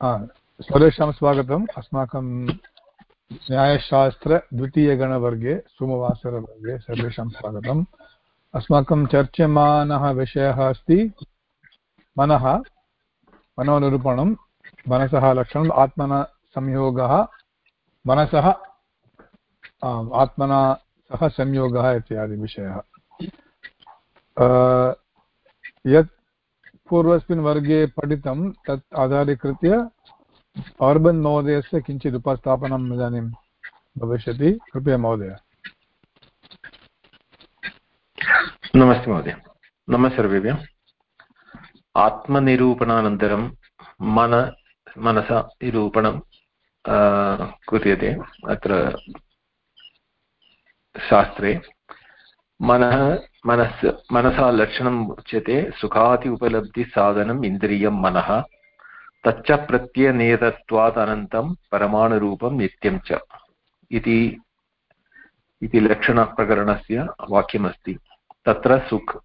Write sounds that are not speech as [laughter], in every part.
सर्वेषां स्वागतम् अस्माकं न्यायशास्त्रद्वितीयगणवर्गे सोमवासरवर्गे सर्वेषां स्वागतम् अस्माकं चर्च्यमानः विषयः अस्ति मनः मनोनिरूपणं मनसः लक्षणम् आत्मना संयोगः मनसः आत्मना सह संयोगः इत्यादि विषयः यत् पूर्वस्मिन् वर्गे पठितं तत् आधारीकृत्य अर्बन् महोदयस्य किञ्चित् उपस्थापनम् इदानीं भविष्यति। कृपया महोदय। नमस्ते महोदय। नमः सर्वेभ्यः। आत्मनिरूपणानन्तरं मन, मनसा निरूपणं क्रियते। अत्र शास्त्रे मनः मनस्, मनसा लक्षणम् उच्यते, सुखाति उपलब्धिसाधनम् इन्द्रियं मनः, तच्च प्रत्ययनियतत्वात् अनन्तं परमाणुरूपं नित्यं च। इति इति लक्षणप्रकरणस्य वाक्यमस्ति। तत्र सुख,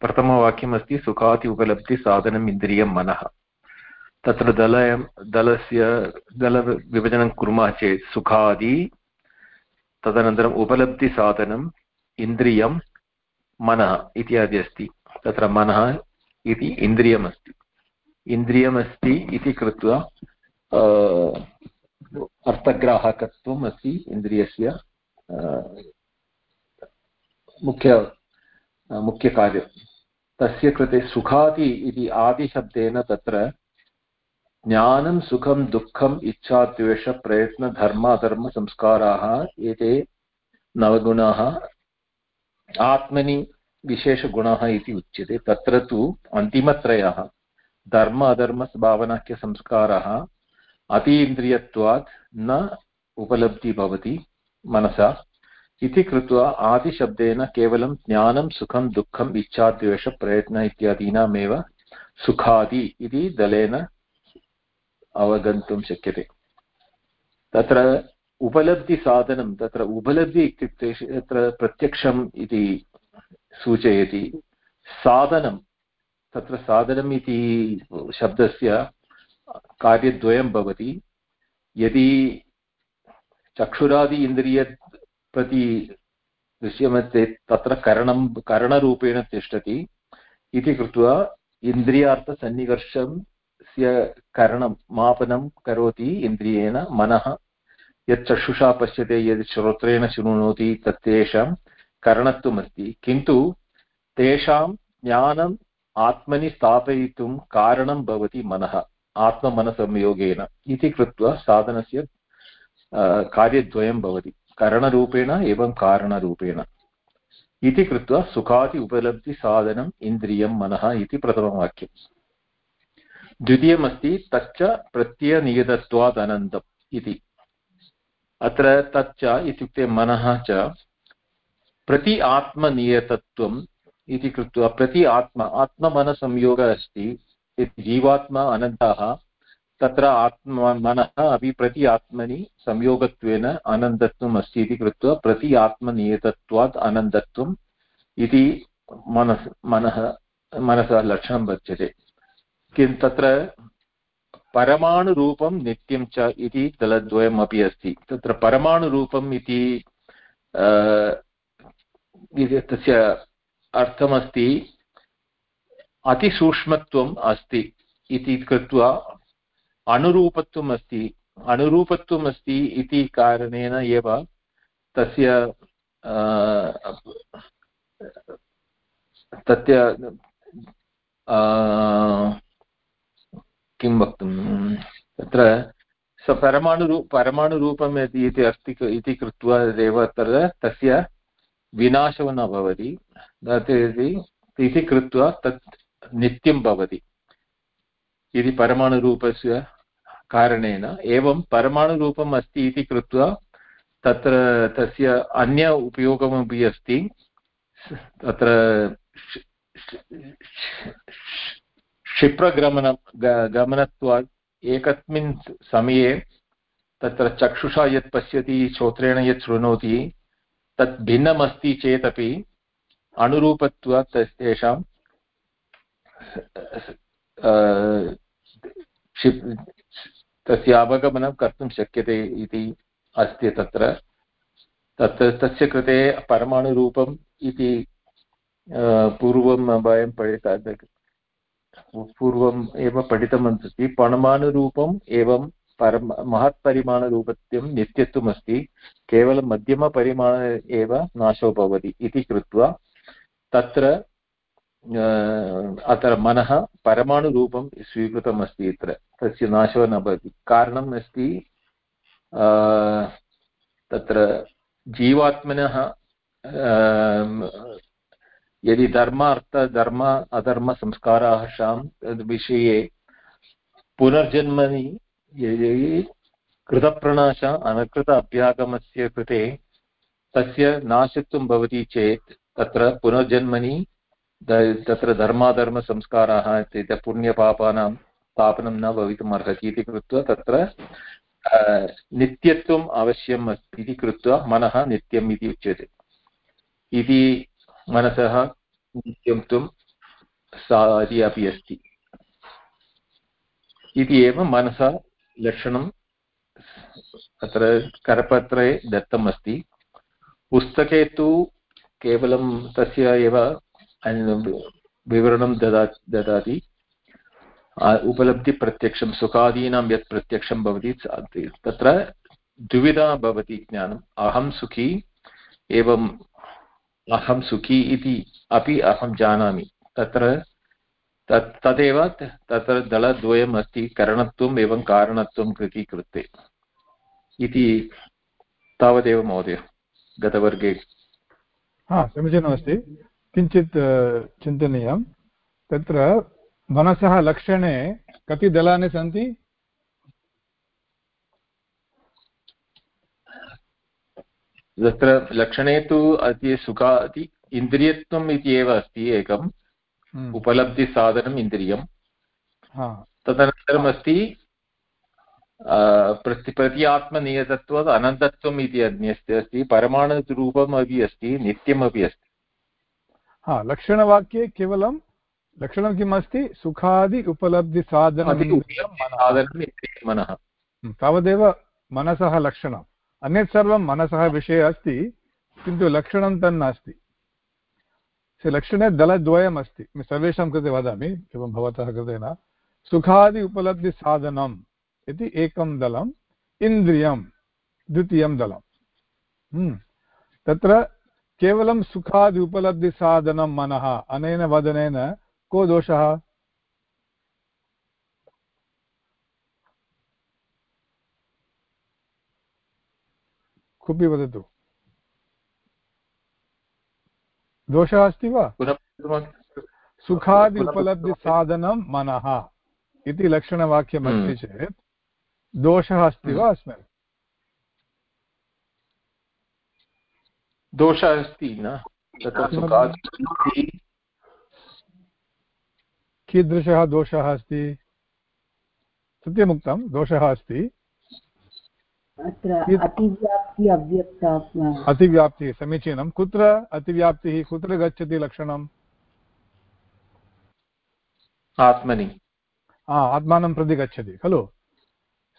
प्रथमवाक्यमस्ति, सुखाति उपलब्धिसाधनम् इन्द्रियं मनः। तत्र दल दलस्य, दलविभजनं कुर्मः चेत् सुखादि, तदनन्तरम् उपलब्धिसाधनम् इन्द्रियं मनः इत्यादि अस्ति। तत्र मनः इति इन्द्रियमस्ति। इन्द्रियमस्ति इति कृत्वा अर्थग्राहकत्वम् अस्ति इन्द्रियस्य मुख्य मुख्यकार्यं। तस्य कृते सुखादि इति आदिशब्देन तत्र ज्ञानं, सुखं, दुःखम् इच्छाद्वेषप्रयत्नधर्माधर्मसंस्काराः एते नवगुणाः आत्मनि विशेषगुणः इति उच्यते। तत्र तु अन्तिमत्रयः, धर्म अधर्मभावनाख्यसंस्कारः अतीन्द्रियत्वात् न उपलब्धि भवति मनसा। इति कृत्वा आदिशब्देन केवलं ज्ञानं, सुखं, दुःखम् इच्छाद्वेषप्रयत्न इत्यादीनामेव सुखादि इति दलेन अवगन्तुं शक्यते। तत्र उपलब्धिसाधनं तत्र उपलब्धि इत्युक्ते तत्र प्रत्यक्षम् इति सूचयति। साधनं, तत्र साधनम् इति शब्दस्य कार्यद्वयं भवति। यदि चक्षुरादि इन्द्रिय प्रति दृश्यमस्ति तत्र करणं, करणरूपेण तिष्ठति। इति कृत्वा इन्द्रियार्थसन्निकर्षस्य करणं, मापनं करोति इन्द्रियेण मनः। यत् चक्षुषा पश्यते यद् श्रोत्रेण शृणोति तत् तेषां करणत्वमस्ति। किन्तु तेषां ज्ञानं आत्मनि स्थापयितुं कारणं भवति मनः, आत्ममनसंयोगेन। इति कृत्वा साधनस्य कार्यद्वयं भवति। करणरूपेण एवं कारणरूपेण। इति कृत्वा सुखादि उपलब्धिसाधनम् इन्द्रियं मनः इति प्रथमवाक्यम्। द्वितीयमस्ति तच्च प्रत्ययनियतत्वात् अनन्तम् इति। अत्र तच्च इत्युक्ते मनः च प्रति आत्मनियतत्वं इति कृत्वा प्रति आत्मा, आत्ममनसंयोगः अस्ति जीवात्मा अनन्तः तत्र आत्मा, मनः अपि प्रति आत्मनि संयोगत्वेन अनन्तत्वम् अस्ति इति कृत्वा प्रति आत्मनियतत्वात् अनन्तत्वम् इति मनस्, मनः, मनसः लक्षणं वर्तते। किं तत्र परमाणुरूपं नित्यं च इति दलद्वयमपि अस्ति। तत्र परमाणुरूपम् इति तस्य अर्थमस्ति, अतिसूक्ष्मत्वम् अस्ति इति कृत्वा अनुरूपत्वम् अस्ति। अनुरूपत्वम् अस्ति इति कारणेन एव तस्य तस्य किं वक्तुं? तत्र स परमाणुरू, परमाणुरूपम् इति अस्ति इति कृत्वा एव तत्र तस्य विनाशो न भवति। इति कृत्वा तत् नित्यं भवति। इति परमाणुरूपस्य कारणेन। एवं परमाणुरूपम् अस्ति इति कृत्वा तत्र तस्य अन्य उपयोगमपि अस्ति। तत्र क्षिप्रगमन गमनत्वात् एकस्मिन् समये तत्र चक्षुषा यत् पश्यति श्रोत्रेण यत् शृणोति तत् भिन्नमस्ति चेदपि अनुरूपत्वात् तेषां तस्य अवगमनं कर्तुं शक्यते इति अस्ति तत्र तत् तस्य कृते परमाणुरूपम् इति पूर्वं वयं पूर्वम् एव पठितमस्ति परमाणुरूपम् एवं परम महत्परिमाणरूपत्वं नित्यत्वम् अस्ति केवलं मध्यमपरिमाण एव नाशो भवति इति कृत्वा तत्र अत्र मनः परमाणुरूपं स्वीकृतमस्ति अत्र तस्य नाशो न भवति। कारणम् अस्ति तत्र जीवात्मनः यदि धर्म, अर्थ, धर्म अधर्मसंस्काराः विषये पुनर्जन्मनि कृतप्रणाश, अनकृत अभ्यागमस्य कृते तस्य नाशत्वं भवति चेत् तत्र पुनर्जन्मनि तत्र धर्माधर्मसंस्काराः पुण्यपापानां स्थापनं न भवितुम् अर्हति इति कृत्वा तत्र नित्यत्वम् आवश्यकम् अस्ति इति कृत्वा मनः नित्यम् इति उच्यते। इति मनसः नित्यत्वं सारि अपि अस्ति। इति एव मनसः लक्षणं अत्र करपत्रे दत्तम् अस्ति। पुस्तके तु केवलं तस्य एव विवरणं ददा, ददाति। उपलब्धिप्रत्यक्षं, सुखादीनां यत् प्रत्यक्षं भवति तत्र द्विविधा भवति ज्ञानम्। अहं सुखी एवम् अहं सुखी इति अपि अहं जानामि। तत्र तत् तदेव तत्र दलद्वयम् अस्ति करणत्वम् एवं कारणत्वं कृति कृते इति तावदेव महोदय, गतवर्गे। हा समीचीनमस्ति किञ्चित् चिन्तनीयं। तत्र मनसः लक्षणे कति दलानि सन्ति? तत्र लक्षणे तु अति सुखादि इन्द्रियत्वम् इति एव अस्ति एकम्। हम्म। उपलब्धिसाधनम् इन्द्रियं तदनन्तरम् अस्ति प्रति प्रति आत्मनियतत्वात् अनन्तत्वम् इति अन्यस्य अस्ति परमाणुरूपम् अपि अस्ति नित्यमपि अस्ति। हा लक्षणवाक्ये केवलं लक्षणं किम् अस्ति? सुखादि उपलब्धिसाधनं मनः। हम्म, तावदेव मनसः लक्षणम्। अन्यत् सर्वं मनसः विषये अस्ति, किन्तु लक्षणं तन्नास्ति लक्षणे दलद्वयम् अस्ति सर्वेषां कृते वदामि, एवं भवतः कृते न। सुखादि उपलब्धिसाधनम् इति एकं दलम्, इन्द्रियं द्वितीयं दलम्। हम्म। तत्र केवलं सुखादि उपलब्धिसाधनं मनः, अनेन वदनेन को दोषः? कोऽपि वदतु दोषः अस्ति वा? सुखादि उपलब्धिसाधनं मनः इति लक्षणवाक्यमस्ति हम्म। चेत् दोषः अस्ति वा अस्मिन् दोषः अस्ति न? कीदृशः दोषः अस्ति? सत्यमुक्तं दोषः अस्ति। अतिव्याप्ति अव्यक्ता अतिव्याप्तिः समीचीनं। कुत्र अतिव्याप्तिः कुत्र गच्छति लक्षणम् आत्मनि। आत्मानं प्रति गच्छति खलु?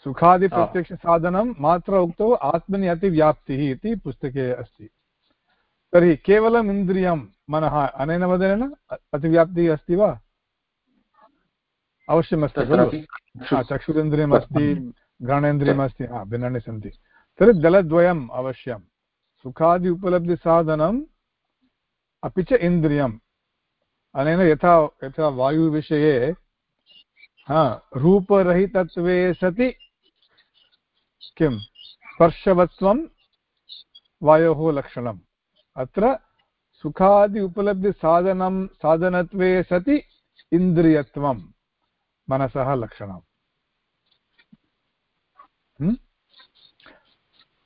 सुखादिप्रत्यक्षसाधनं मात्र उक्तौ आत्मनि अतिव्याप्तिः इति पुस्तके अस्ति। तर्हि केवलम् इन्द्रियं मनः अनेन वदनेन अतिव्याप्तिः अस्ति वा? अवश्यमस्ति खलु? चक्षुरिन्द्रियम् अस्ति घ्राणेन्द्रियमस्ति हा भिन्नानि सन्ति। तर्हि दलद्वयम् अवश्यं। सुखादि उपलब्धिसाधनम् अपि च इन्द्रियम्। अनेन यथा यथा वायुविषये हा रूपरहितत्वे सति किं? स्पर्शवत्वं वायोः लक्षणम्। अत्र सुखादि उपलब्धिसाधनं साधनत्वे सति इन्द्रियत्वं मनसः लक्षणम्।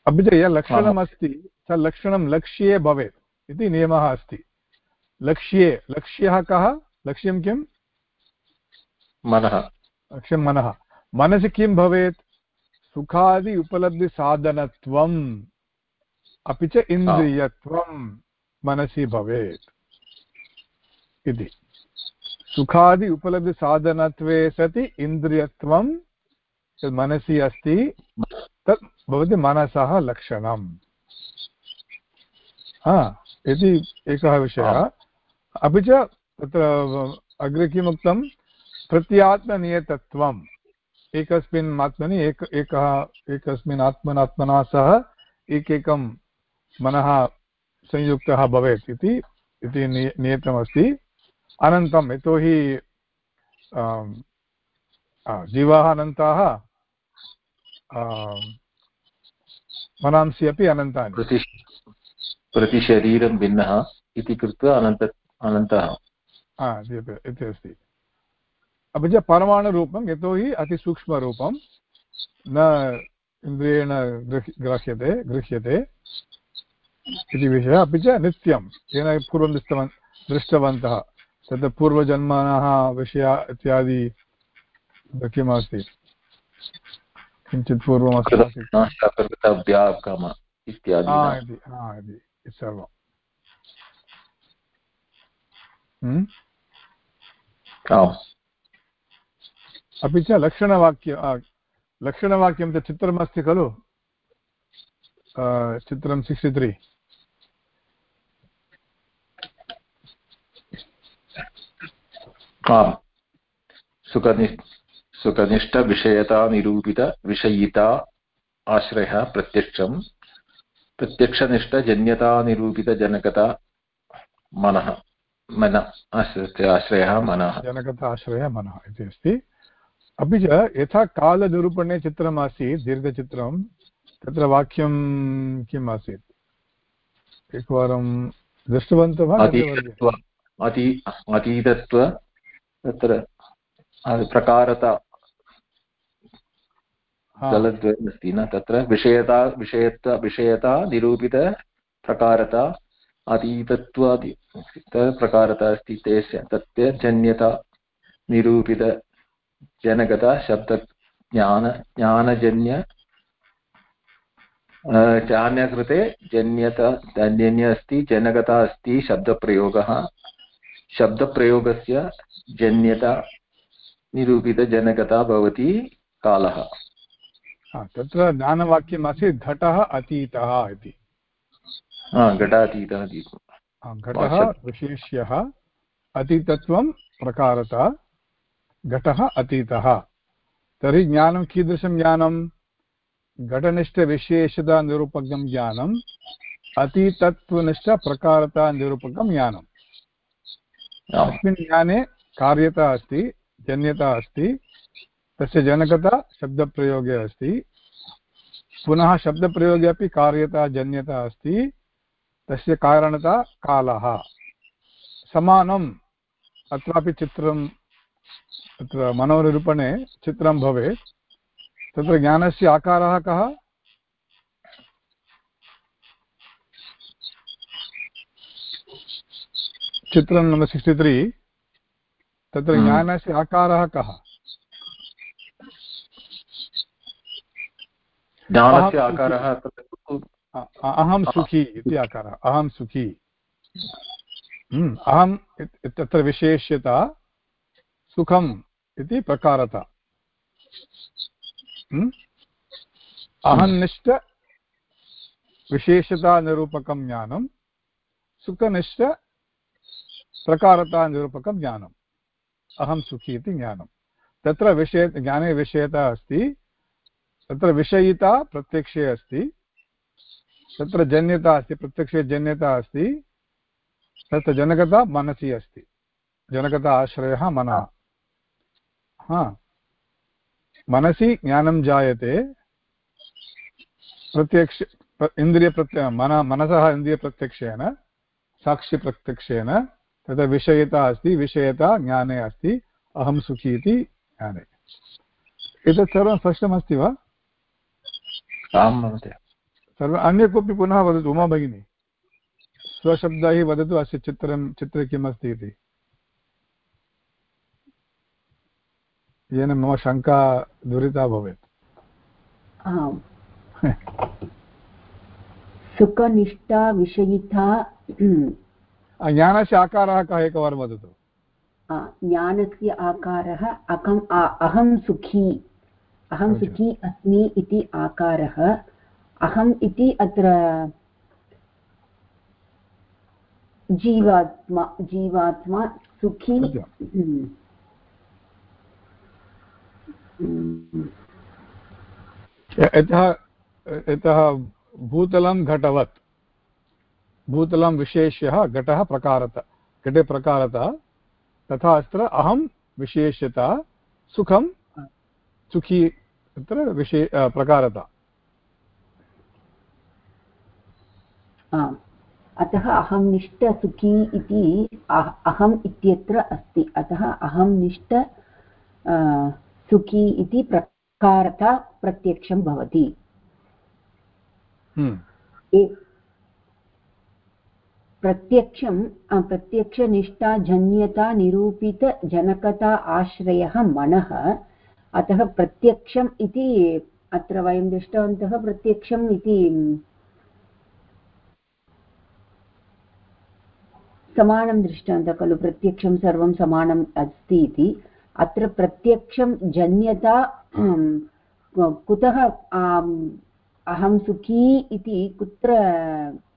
अपि च यः लक्षणमस्ति स लक्षणं लक्ष्ये भवेत् इति नियमः अस्ति। लक्ष्ये लक्ष्यः कः? लक्ष्यं किं मनः। लक्ष्यं मनः। मनसि किं भवेत्? सुखादि उपलब्धिसाधनत्वम् अपि च इन्द्रियत्वं मनसि भवेत् इति। सुखादि उपलब्धिसाधनत्वे सति इन्द्रियत्वं यत् मनसि अस्ति तत् भवति मनसः लक्षणम्। हा इति एकः विषयः। अपि च तत्र अग्रे किमुक्तं? प्रत्यात्मनियतत्वम्। एकस्मिन् आत्मनि एक एकः एकस्मिन् आत्मनात्मना सह एकैकं मनः संयुक्तः भवेत् इति इति नियतमस्ति। अनन्तम् यतोहि जीवाः अनन्ताः। मनांसि अपि अनन्तानि। प्रति प्रतिशरीरं भिन्नः इति कृत्वा अनन्त अनन्तः। इति अस्ति। अपि च परमाणुरूपं यतोहि अतिसूक्ष्मरूपं न इन्द्रियेण ग्राह्यते गृह्यते इति विषयः। अपि च नित्यं येन पूर्वं दृष्टवन् दृष्टवन्तः। तत् पूर्वजन्मनः विषया इत्यादि किमस्ति? किञ्चित् पूर्वम् इत्यादि सर्वम् अपि च लक्षणवाक्य लक्षणवाक्यं च चित्रमस्ति खलु? चित्रं सिक्स्टि त्री आम्। सुकनि सुकनिष्ठविषयतानिरूपितविषयिता आश्रयः प्रत्यक्षं प्रत्यक्षनिष्ठजन्यतानिरूपितजनकता मनः। मन आश्रयः मनः। जनकता आश्रयः मनः इति अस्ति। अपि च यथा कालनिरूपणे चित्रमासीत् दीर्घचित्रं तत्र वाक्यं किम् आसीत्? एकवारं दृष्टवन्तः वा? अतीतत्व तत्र प्रकारता दलद्वयमस्ति न तत्र। विषयता विषयता विषयता निरूपितप्रकारता अतीतत्वादि। प्रकारता अस्ति तेस्य तस्य जन्यता निरूपितजनकता शब्दज्ञान, ज्ञानजन्य ज्ञानकृते जन्यता जन्य अस्ति जनकता अस्ति, शब्दप्रयोगः। शब्दप्रयोगस्य जन्यता निरूपितजनकता भवति कालः। तत्र ज्ञानवाक्यमासीत् घटः अतीतः इति। घटातीतः घटः विशेष्यः अतीतत्वं प्रकारता घटः अतीतः। तर्हि ज्ञानं कीदृशं ज्ञानं? घटनिष्ठविशेषतानिरूपकं ज्ञानम् अतीतत्वनिष्ठप्रकारतानिरूपकं ज्ञानम् अस्मिन् ज्ञाने कार्यता अस्ति जन्यता अस्ति तस्य जनकता शब्दप्रयोगे अस्ति। पुनः शब्दप्रयोगे अपि कार्यता जन्यता अस्ति। तस्य कारणता कालः। समानम्। अत्रापि चित्रं तत्र मनोनिरूपणे चित्रं भवेत्। तत्र ज्ञानस्य आकारः कः? चित्रं नम्बर् सिक्स्टि त्री तत्र। ज्ञानस्य आकारः कः? ज्ञानस्य आकारः अहं सुखी इति आकारः। अहं सुखी। हम्म, अहं तत्र विशेष्यता सुखम् इति प्रकारता। हम्म, अहन्निष्ठ विशेषतानिरूपकं ज्ञानं सुखनिष्ठ प्रकारतानिरूपकं ज्ञानम् अहं सुखी इति ज्ञानं। तत्र विषय ज्ञाने विषयता अस्ति। तत्र विषयिता प्रत्यक्षे अस्ति। तत्र जन्यता अस्ति, प्रत्यक्षे जन्यता अस्ति। तत्र जनकता मनसि अस्ति। जनकता आश्रयः मनः। हा। मनसि ज्ञानं जायते। प्रत्यक्ष इन्द्रियप्रत्य मन, मनसः इन्द्रियप्रत्यक्षेन साक्षिप्रत्यक्षेन तत्र विषयता अस्ति, विषयता ज्ञाने अस्ति, अहं सुखी इति ज्ञाने। एतत् सर्वं स्पष्टमस्ति वा? आं महोदय। सर्व अन्य कोऽपि पुनः वदतु उमा भगिनी। स्वशब्दैः वदतु अस्य चित्रं चित्रे किम् अस्ति इति। येन मम शङ्का दूरिता भवेत्। सुखनिष्ठा विषयिता ज्ञानस्य आकारः कः एकवारं वदतु। ज्ञानस्य आकारः अहम् अहं सुखी। अहं सुखी अस्मि इति आकारः। अहम् इति अत्र जीवात्मा जीवात्मा सुखी। सत्यम्। हम्म। यतः यतः भूतलं घटवत्। भूतलं विशेष्यः घटः प्रकारत। घटे प्रकारता। तथा अत्र अहं विशेष्यता। सुखं सुखी तत्र अ, प्रकारता। अतः अहं निष्ठ सुखी इति अह- अहम् इत्यत्र अस्ति। अतः अहं निष्ठ सुखी इति प्रकारता प्रत्यक्षं भवति। हम्म, प्रत्यक्षं प्रत्यक्षनिष्ठा जन्यता निरूपितजनकता आश्रयः मनः अतः प्रत्यक्षम् इति अत्र वयं दृष्टवन्तः प्रत्यक्षम् इति समानं दृष्टवन्तः खलु प्रत्यक्षं सर्वं समानम् अस्ति इति। अत्र प्रत्यक्षं जन्यता कुतः अहं सुखी इति कुत्र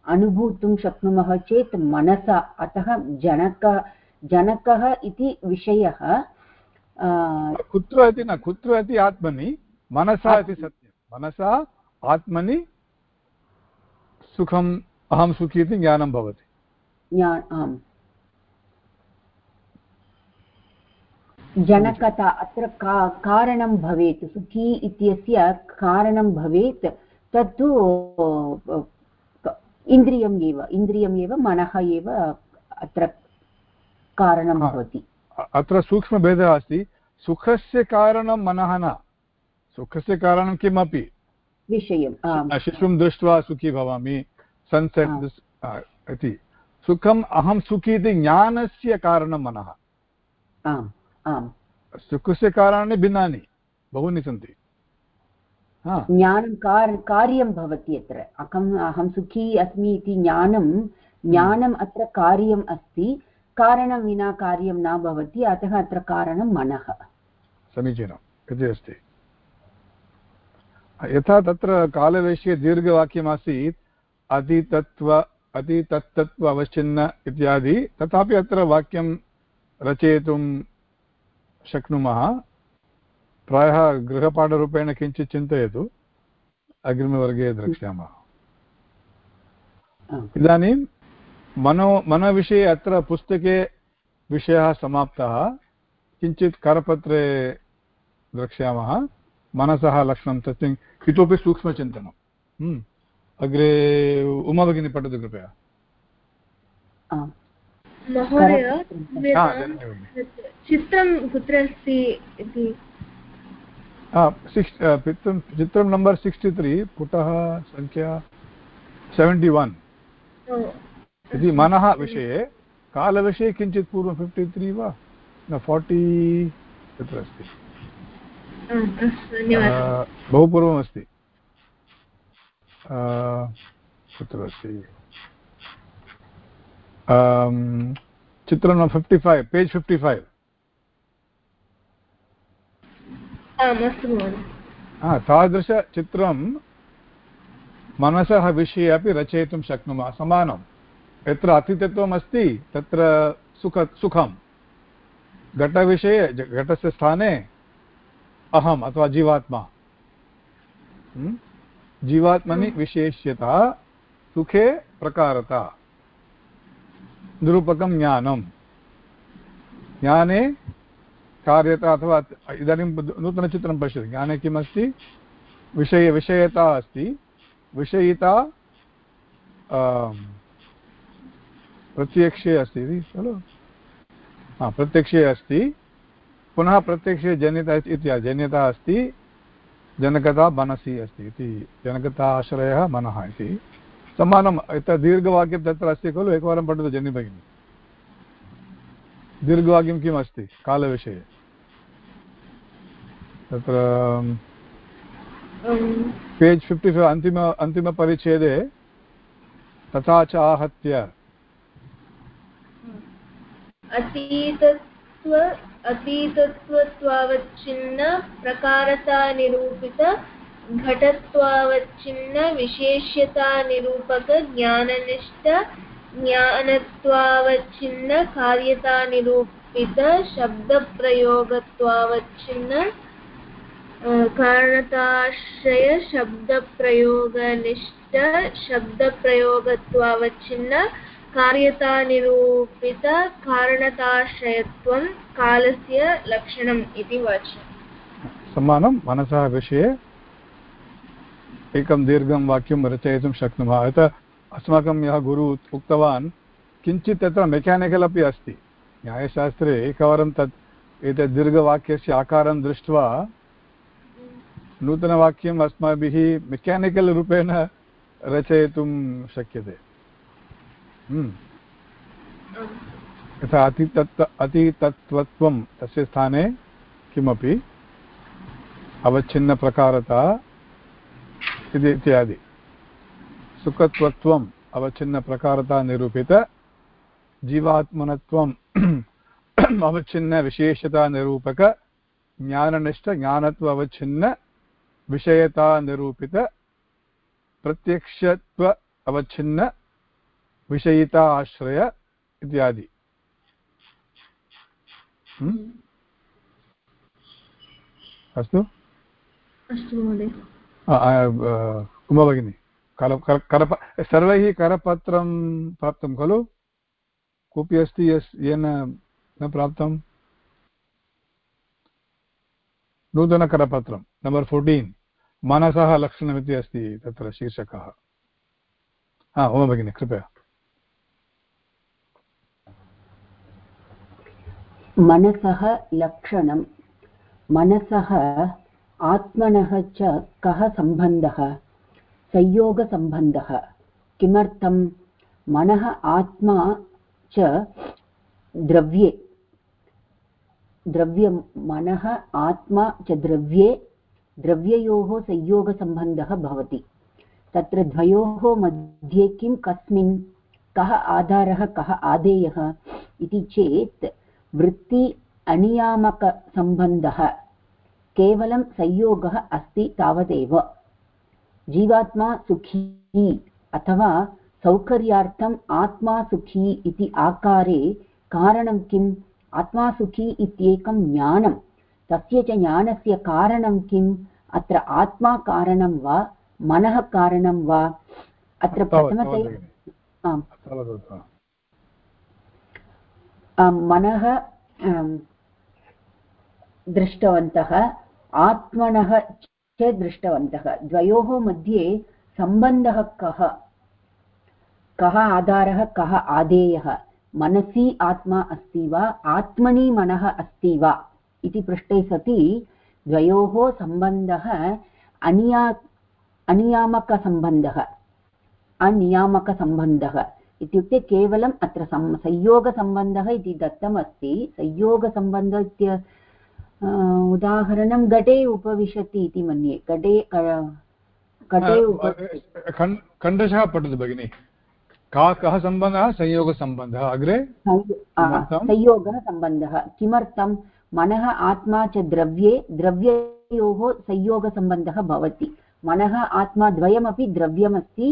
अनुभूतुं शक्नुमः चेत् मनसा, अतः जनक, जनकः इति विषयः। कुत्र इति न कुत्र इति आत्मनि मनसा इति सत्यं मनसा आत्मनि सुखम् अहं सुखी इति ज्ञानं भवति आम् जनकता अत्र का कारणं भवेत् सुखी इत्यस्य कारणं भवेत् तत्तु इन्द्रियम् एव इन्द्रियम् एव मनः एव अत्र कारणं भवति अत्र सूक्ष्मभेदः अस्ति। सुखस्य कारणं मनः न। सुखस्य कारणं किमपि? विषयम् आम्। शिशुं दृष्ट्वा सुखी भवामि। सन्सेट्। इति। सुखम् अहं सुखी इति ज्ञानस्य कारणं मनः। सुखस्य कारणानि भिन्नानि बहूनि सन्ति। ज्ञानं कार् कार्यं भवति अत्र। अहम् अहं सुखी अस्मि इति ज्ञानं ज्ञानम् अत्र कार्यम् अस्ति। कारणं विना कार्यं न भवति अतः अत्र कारणं मनः। समीचीनम् इति अस्ति। यथा तत्र कालवेश्ये दीर्घवाक्यमासीत् अतितत्त्व अतितत्तत्व अवच्छिन्न इत्यादि तथापि अत्र वाक्यं रचयितुं शक्नुमः। प्रायः गृहपाठरूपेण किञ्चित् चिन्तयतु अग्रिमवर्गे द्रक्ष्यामः। इदानीं मनो मनोविषये अत्र पुस्तके विषयः समाप्तः। किञ्चित् करपत्रे द्रक्ष्यामः। मनसः लक्षणं तस्मिन् इतोपि सूक्ष्मचिन्तनम् हम्म। अग्रे उमा भगिनी पठतु कृपया। चित्रं कुत्र अस्ति इति? चित्रं चित्रं नम्बर् सिक्स्टि त्री पुटः सङ्ख्या सेवेण्टि वन्। इति मनः विषये कालविषये किञ्चित् पूर्वं फिफ्टि त्री वा? न फार्टि तत्र अस्ति। बहु पूर्वमस्ति कुत्र अस्ति? चित्रं fifty five page fifty five तादृशचित्रं मनसः विषये अपि रचयितुं शक्नुमः समानं यत्र अतितत्वम् अस्ति तत्र सुख सुखं घटविषये घटस्य स्थाने अहम् अथवा जीवात्मा। हम्म? जीवात्मनि विशेष्यता सुखे प्रकारता। निरूपकं ज्ञानं ज्ञाने कार्यता अथवा इदानीं नूतनचित्रं पश्यतु। ज्ञाने किम् अस्ति विषय विषयता अस्ति। विषयिता प्रत्यक्षे अस्ति इति खलु? हा प्रत्यक्षे अस्ति। पुनः प्रत्यक्षे जनिता इत्यादि जन्यता अस्ति जनकता मनसि अस्ति इति जनकता आश्रयः मनः इति। समानं यत्र दीर्घवाक्यं तत्र अस्ति खलु? एकवारं पठतु जनि भगिनि। दीर्घवाक्यं किम् अस्ति? कालविषये। तत्र पेज् फिफ्टि फैव् अन्तिम अन्तिमपरिच्छेदे तथा च आहत्य। अतीतत्व अतीतत्वत्वावच्छिन्न प्रकारतानिरूपित घटत्वावच्छिन्न विशेष्यतानिरूपक ज्ञाननिष्ठ ज्ञानत्वावच्छिन्न कार्यतानिरूपित शब्दप्रयोगत्वावच्छिन्न अ, कारणताश्रय शब्दप्रयोगनिष्ठ शब्दप्रयोगत्वावच्छिन्न कार्यतानिरूपित कारणताश्रयत्वं कालस्य लक्षणम् इति वाच्यम्। समानं मनसः विषये एकं दीर्घं वाक्यं रचयितुं शक्नुमः। यतः अस्माकं यः गुरु उक्तवान्, किञ्चित् तत्र मेकानिकल् अपि अस्ति। न्यायशास्त्रे एकवारं तत् एतत् दीर्घवाक्यस्य आकारं दृष्ट्वा नूतनवाक्यम् अस्माभिः मेकानिकल् रूपेण रचयितुं शक्यते। यथा अतितत्व अतितत्त्वत्वं तस्य स्थाने किमपि अवच्छिन्नप्रकारता इति इत्यादि। सुखत्वत्वम् अवच्छिन्नप्रकारता निरूपित जीवात्मनत्वम् [clears throat] अवच्छिन्नविशेषता निरूपक ज्ञाननिष्ठ ज्ञानत्व अवच्छिन्न विषयता निरूपित प्रत्यक्षत्व अवच्छिन्न विषयिता आश्रय इत्यादि। हम्म? अस्तु? अस्तु महोदय। उमा भगिनी कर कर करप सर्वैः करपत्रं प्राप्तं खलु? कोऽपि अस्ति यस् येन न प्राप्तं? नूतनकरपत्रं नम्बर् फोर्टीन् मनसः लक्षणमिति अस्ति तत्र शीर्षकः। हा उमा भगिनी कृपया। मनसः लक्षणं मनसः आत्मनः च कः सम्बन्धः? संयोगसम्बन्धः। किमर्थं मनः आत्मा च द्रव्ये। द्रव्यं, मनः आत्मा च द्रव्ये। द्रव्ययोः संयोगसम्बन्धः भवति। तत्र द्वयोः मध्ये किं कस्मिन्? कः आधारः? कः आदेयः? इति चेत् वृत्ति अनियामकसम्बन्धः केवलं संयोगः अस्ति तावदेव। जीवात्मा सुखी अथवा सौकर्यार्थम् आत्मा सुखी इति आकारे कारणं किम्? आत्मा सुखी इत्येकं ज्ञानं तस्य च ज्ञानस्य कारणं किम्? अत्र आत्मा कारणं वा मनः कारणं वा? अत्र प्रथमतया भगिनि आम् तावत् हा। आम्, मनः आम्, दृष्टवन्तः आत्मनः च दृष्टवन्तः। द्वयोः मध्ये सम्बन्धः कः? कः आधारः कः आदेयः? मनसि आत्मा अस्ति वा? आत्मनि मनः अस्ति वा? इति पृष्टे सति द्वयोः सम्बन्धः अनिया अनियामकसम्बन्धः। अनियामकसम्बन्धः। इत्युक्ते केवलम् अत्र सं संयोगसम्बन्धः इति दत्तमस्ति। संयोगसम्बन्ध इत्य उदाहरणं घटे उपविशति इति मन्ये। घटे घटे खण्डशः पठतु भगिनि। का कः सम्बन्धः? संयोगसम्बन्धः। अग्रे? संयोगः सम्बन्धः किमर्थं मनः आत्मा च द्रव्ये द्रव्ययोः संयोगसम्बन्धः भवति। मनः आत्मा द्वयमपि द्रव्यमस्ति।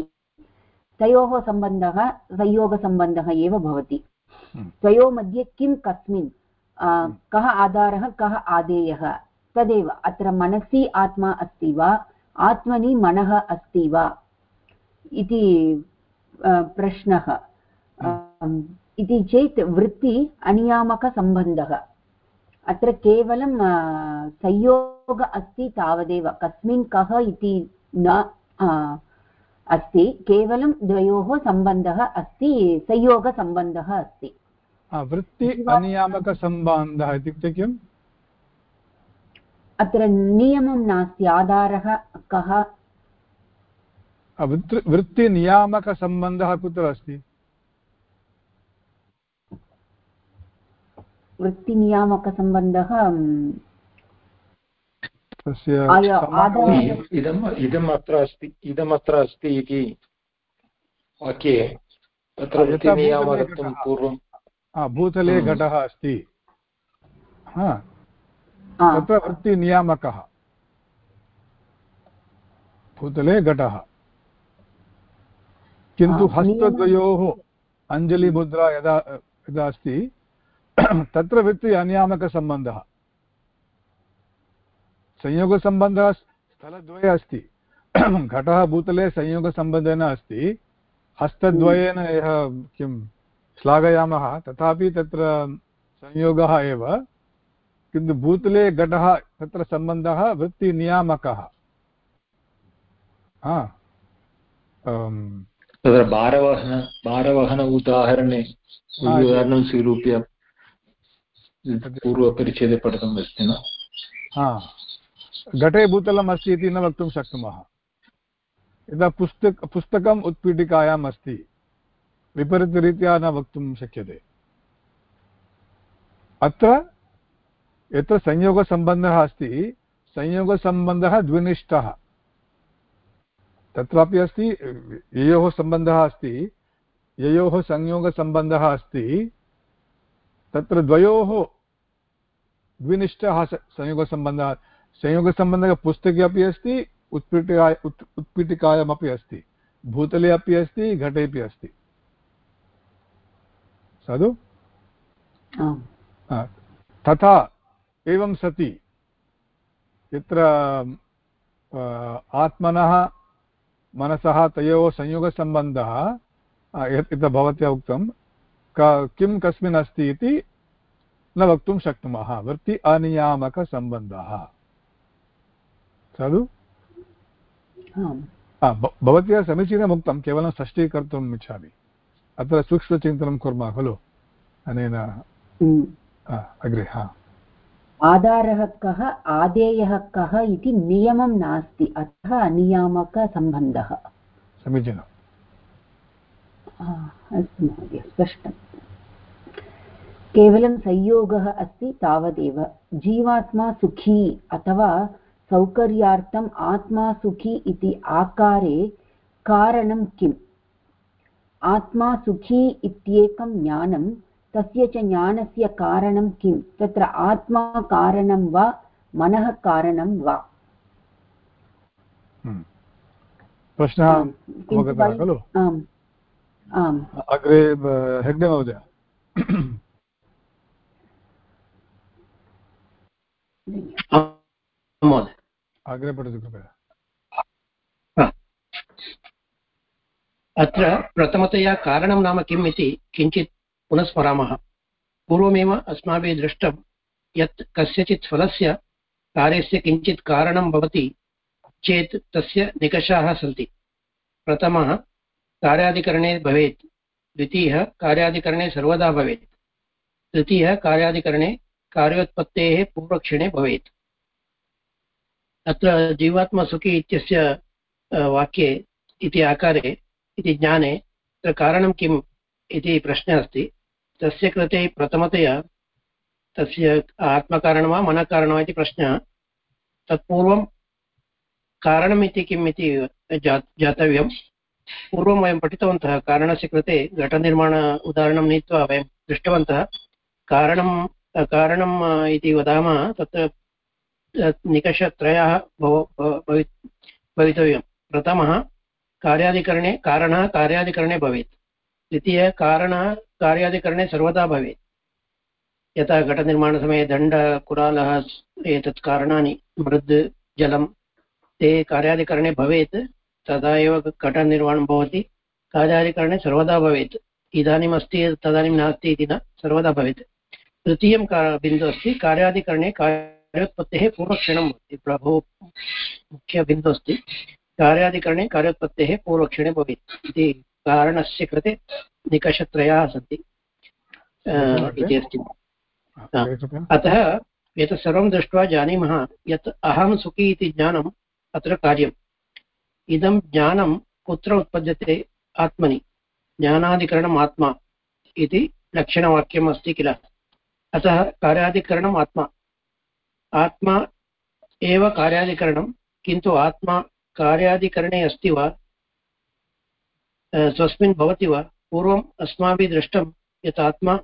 तयोः सम्बन्धः संयोगसम्बन्धः एव भवति। हम्म। तयोः मध्ये किं कस्मिन्? आ, कः आधारः कः आदेयः? तदेव अत्र मनसि आत्मा अस्ति वा? आत्मनि मनः अस्ति वा? इति प्रश्नः। इति चेत् वृत्ति अनियामकसम्बन्धः। अत्र केवलं संयोग अस्ति तावदेव। कस्मिन् कः इति न अस्ति केवलं द्वयोः सम्बन्धः अस्ति संयोगसम्बन्धः अस्ति। वृत्ति अनियामकसम्बन्धः इत्युक्ते किम्? अत्र नियमं नास्ति आधारः कः? वृत्तिनियामकसम्बन्धः कुत्र अस्ति? वृत्तिनियामकसम्बन्धः तस्य इदम् इदम् अत्र अस्ति इदमत्र अस्ति इति वाक्ये तत्र घटः। पूर्वं हा, भूतले हम्म। घटः अस्ति। हा तत्र वृत्तिनियामकः भूतले घटः। किन्तु हस्तद्वयोः अञ्जलिमुद्रा यदा यदा अस्ति तत्र वृत्ति अनियामकसम्बन्धः। संयोगसम्बन्धः स्थलद्वये अस्ति [clears throat] घटः भूतले संयोगसम्बन्धेन अस्ति। हस्तद्वयेन यः किं श्लाघयामः तथापि तत्र संयोगः एव। किन्तु भूतले घटः तत्र सम्बन्धः वृत्तिनियामकः। हा। तत्र भारवहन भारवहन उदाहरणे उदाहरणं स्वीरूप्य पूर्वपरिच्छेदे पठितम् अस्ति न? घटे भूतलम् अस्ति इति न वक्तुं शक्नुमः। यदा पुस्तक, पुस्तकम् उत्पीठिकायाम् अस्ति, विपरीतरीत्या न वक्तुं शक्यते। अत्र यत्र संयोगसम्बन्धः अस्ति, संयोगसम्बन्धः द्विनिष्ठः। तत्रापि अस्ति, ययोः सम्बन्धः अस्ति, ययोः संयोगसम्बन्धः अस्ति, तत्र द्वयोः द्विनिष्ठः संयोगसम्बन्धः। संयोगसम्बन्धः पुस्तके अपि अस्ति उत्पीठिका उत् उत्पीठिकायामपि अस्ति भूतले अपि अस्ति घटेपि अस्ति। साधु? तथा एवं सति। यत्र आत्मनः मनसः तयोः संयोगसम्बन्धः यत् यत् भवत्या उक्तं क किं कस्मिन् अस्ति इति न वक्तुं शक्नुमः। वृत्ति अनियामकसम्बन्धः। साधु हा, भवत्या समीचीनम् उक्तं केवलं स्पष्टीकर्तुम् इच्छामि अत्र सूक्ष्मचिन्तनं कुर्मः खलु अनेन अग्रे हा आधारः कः आदेयः कः इति नियमं नास्ति अतः अनियामकसम्बन्धः समीचीनम् अस्तु महोदय स्पष्टम् केवलं संयोगः अस्ति तावदेव जीवात्मा सुखी अथवा सौकर्यार्थम् आत्मा सुखी इति आकारे कारणं किम्? आत्मा सुखी इत्येकं ज्ञानं तस्य च ज्ञानस्य कारणं किं तत्र आत्मा कारणं वा मनः कारणं वा? हम्म। प्रश्नः अवगतः खलु? आम् आम्। अग्रे हेग्डे महोदय। [coughs] महोदय अग्रे पठतु कृपया अत्र प्रथमतया कारणं नाम किम् इति किञ्चित् पुनः स्मरामः पूर्वमेव अस्माभिः दृष्टं यत् कस्यचित् फलस्य कार्यस्य किञ्चित् कारणं भवति चेत् तस्य निकषाः सन्ति। प्रथमः कार्यादिकरणे भवेत्। द्वितीयः कार्यादिकरणे सर्वदा भवेत्। तृतीयः कार्यादिकरणे कार्योत्पत्तेः पूर्वक्षणे भवेत्। अत्र जीवात्मसुखी इत्यस्य वाक्ये इति आकारे, इति ज्ञाने, तत्र कारणं किम् इति प्रश्नः अस्ति। तस्य कृते प्रथमतया तस्य आत्मकारणं वा मनःकारणं वा इति प्रश्नः। तत्पूर्वं कारणम् इति किम् इति जा जातव्यं पूर्वं वयं पठितवन्तः, कारणस्य कृते घटनिर्माण उदाहरणं नीत्वा वयं दृष्टवन्तः। कारणं कारणम् इति वदामः, तत्र निकषत्रयः भव भव- भवि- भवितव्यं। प्रथमः कार्यादिकरणे कारणः कार्यादिकरणे भवेत्। द्वितीयः, कारणः कार्यादिकरणे सर्वदा भवेत्। यथा घटनिर्माणसमये दण्ड, कुरालः, एतत् कारणानि, मृद्, जलं, ते कार्यादिकरणे भवेत्। तदा एव घटनिर्माणं भवति। कार्यादिकरणे सर्वदा भवेत्। इदानीम् तदानीं नास्ति इति न, सर्वदा भवेत्। तृतीयं बिन्दुः अस्ति कार्यादिकरणे कार्योत्पत्तेः पूर्वक्षणं भवति। बहु मुख्यबिन्दुः अस्ति कार्यादिकरणे कार्योत्पत्तेः पूर्वक्षणे भवेत्। इति कारणस्य कृते निकषत्रयाः सन्ति। इति अस्ति। अतः एतत् सर्वं दृष्ट्वा जानीमः यत् अहं सुखी इति ज्ञानम् अत्र कार्यम्। इदं ज्ञानं कुत्र उत्पद्यते आत्मनि? ज्ञानाधिकरणम् आत्मा इति लक्षणवाक्यम् अस्ति किल? अतः कार्याधिकरणम् आत्मा। आत्मा एव कार्याधिकरणं, किन्तु आत्मा कार्यादिकरणे अस्ति वा? स्वस्मिन् भवति वा? पूर्वम् अस्माभिः दृष्टं यत् आत्मा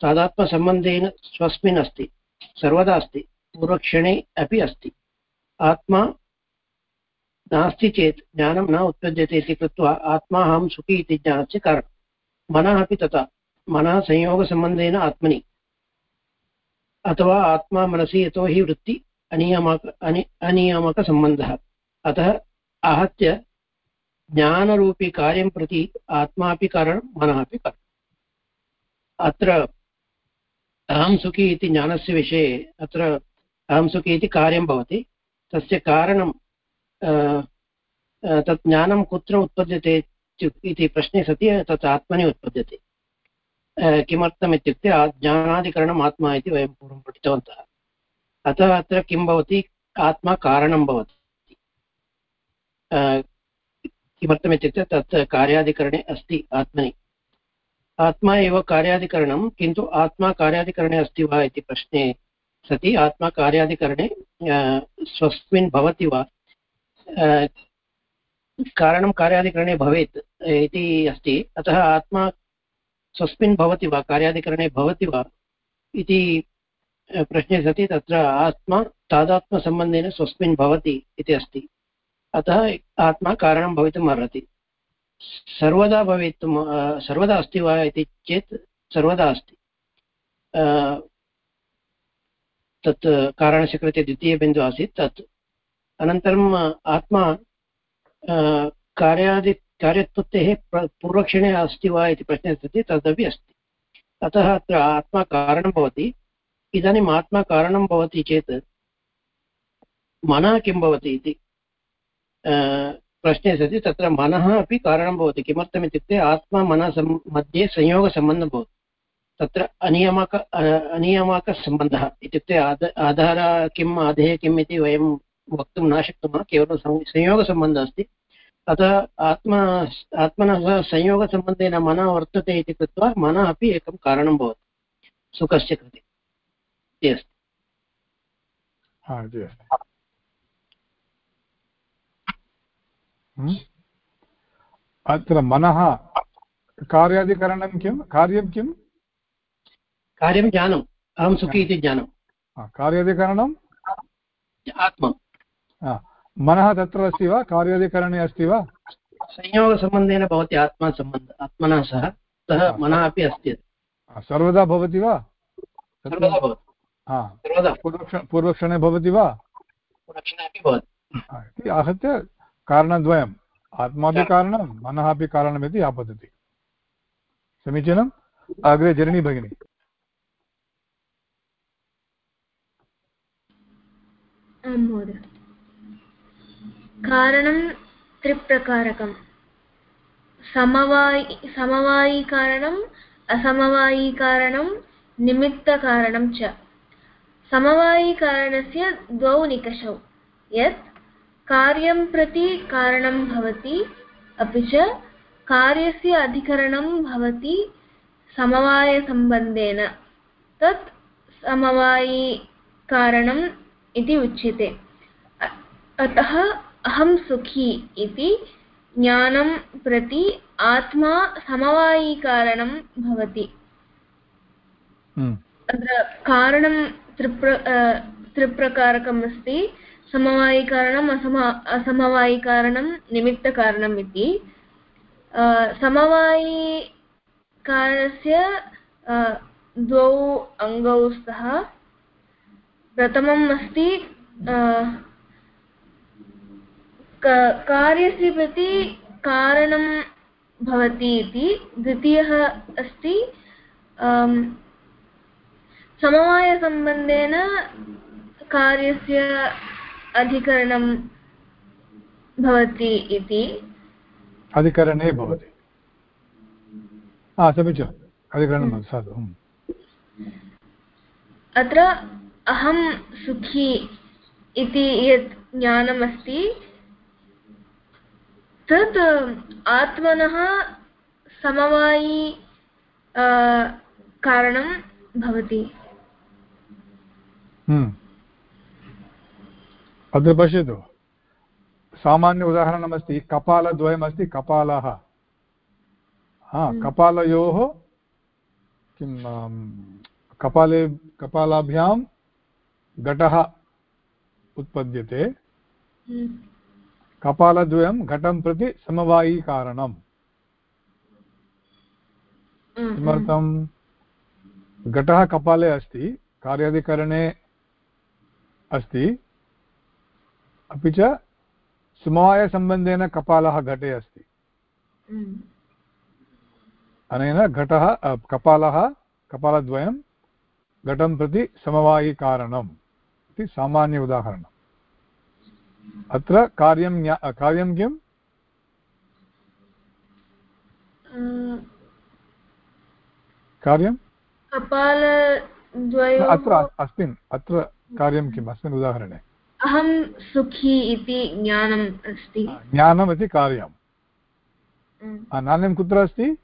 तादात्मसम्बन्धेन स्वस्मिन् अस्ति, सर्वदा अस्ति, पूर्वक्षणे अपि अस्ति। आत्मा नास्ति चेत् ज्ञानं न उत्पद्यते इति कृत्वा आत्मा अहं सुखी इति ज्ञानस्य कारणं। मनः अपि तथा, मनः संयोगसम्बन्धेन आत्मनि। अथवा आत्मा मनसि यतोहि वृत्ति अनियामक, अनि अनियामकसम्बन्धः अतः आहत्य ज्ञानरूपी कार्यं प्रति आत्मा अपि कारणं मनः अपि कारणम् अत्र अहं सुखी इति ज्ञानस्य विषये अत्र अहं सुखी इति कार्यं भवति। तस्य कारणं तत् ज्ञानं कुत्र उत्पद्यते इति प्रश्ने सति, तत् आत्मनि उत्पद्यते। किमर्थम् इत्युक्ते ज्ञानाधिकरणम् आत्मा इति वयं पूर्वं पठितवन्तः। अतः अत्र किं भवति? आत्मा कारणं भवति। किमर्थमित्युक्ते तत् कार्याधिकरणे अस्ति आत्मनि। आत्मा एव कार्याधिकरणं, किन्तु आत्मा कार्याधिकरणे अस्ति वा इति प्रश्ने सति, आत्मा कार्याधिकरणे स्वस्मिन् भवति वा कारणं कार्याधिकरणे भवेत् इति अस्ति। अतः आत्मा स्वस्मिन् भवति वा कार्याधिकरणे भवति वा इति प्रश्ने सति, तत्र आत्मा तादात्मसम्बन्धेन स्वस्मिन् भवति इति अस्ति। अतः आत्मा कारणं भवितुम् अर्हति। सर्वदा भवेत् सर्वदा अस्ति वा इति चेत् सर्वदा अस्ति। तत् कारणस्य कृते द्वितीयबिन्दुः आसीत्, तत् अनन्तरम् आत्मा कार्यादि कार्यत्पत्तेः पूर्वक्षणे अस्ति वा इति प्रश्ने सति तदपि अस्ति। अतः अत्र आत्मा कारणं भवति। इदानीम् आत्मा कारणं भवति चेत् मनः किं भवति इति प्रश्ने सति। तत्र मनः अपि कारणं भवति। किमर्थमित्युक्ते आत्मा मनः मध्ये संयोगसम्बन्धः भवति। तत्र अनियमक अनियमकसम्बन्धः इत्युक्ते आद, आधार किम्, आधेय किम् इति वयं वक्तुं न शक्नुमः। केवलं संयोगसम्बन्धः अस्ति। अतः आत्मा आत्मनः सह संयोगसम्बन्धेन मनः वर्तते इति कृत्वा मनः अपि एकं कारणं भवति सुखस्य कृते। इति अस्ति। हम्म? अत्र मनः कार्यादिकरणं किं? कार्यं किम् कार्यं ज्ञानम् अहं सुखी इति ज्ञानं कार्यादिकरणम् आत्मा मनः तत्र अस्ति वा? कार्यादिकरणे अस्ति वा? संयोगसम्बन्धेन भवति आत्मा सम्बन्धः आत्मनः सह सः मनः अपि अस्ति सर्वदा भवति वा? सर्वदा भवति। सर्वदा। पूर्वक्षणे भवति वा? पूर्वक्षणे अपि भवति। आहत्य कारणद्वयम्। आत्मापि कारणं मनः अपि कारणमिति आपतति। समीचीनम्? अग्रे जरणि भगिनी। आं महोदय। कारणं त्रिप्रकारकं समवायि समवायिकारणम् असमवायिकारणं निमित्तकारणं च। समवायिकारणस्य द्वौ निकषौ। यत् कार्यं प्रति कारणं भवति, अपि च कार्यस्य अधिकरणं भवति समवायसम्बन्धेन। तत् समवायिकारणम् इति उच्यते। अतः अहं सुखी इति ज्ञानं प्रति आत्मा समवायिकारणं भवति। हम्म। अत्र कारणं त्रिप्र त्रिप्रकारकम् अस्ति। समवायिकारणम् असम असमवायिकारणं निमित्तकारणम् इति। समवायिकारणस्य द्वौ अङ्गौ स्तः। प्रथमम् अस्ति कार्यस्य प्रति कारणं भवति इति द्वितीयः अस्ति समवायसम्बन्धेन कार्यस्य अधिकरणं भवति इति। अधिकरणे भवति। समीचीनम् अधिकरणं हम्म। साधु। हम्म। अत्र अहं सुखी इति यत् ज्ञानमस्ति। तत् आत्मनः समवायी कारणं भवति। हम्म। अत्र पश्यतु। सामान्य उदाहरणमस्ति कपालद्वयमस्ति कपालः। हा हम्म। कपालयोः किं कपाले कपालाभ्यां घटः उत्पद्यते। हम्म, कपालद्वयं घटं प्रति समवायिकारणम्। हम्म, किमर्थं? घटः कपाले अस्ति कार्याधिकरणे अस्ति अपि च समवायसम्बन्धेन कपालः घटे अस्ति। हम्म, अनेन घटः कपालः कपालद्वयं घटं प्रति समवायिकारणम् इति सामान्य उदाहरणम्। अत्र कार्यं कार्यं किम्? कार्यं? अत्र अस्मिन् अत्र कार्यं किम्? अस्मिन् उदाहरणे। अहं सुखी इति ज्ञानम् अस्ति। ज्ञानमिति कार्यं हम्म, आ, नान्यं कुत्र अस्ति?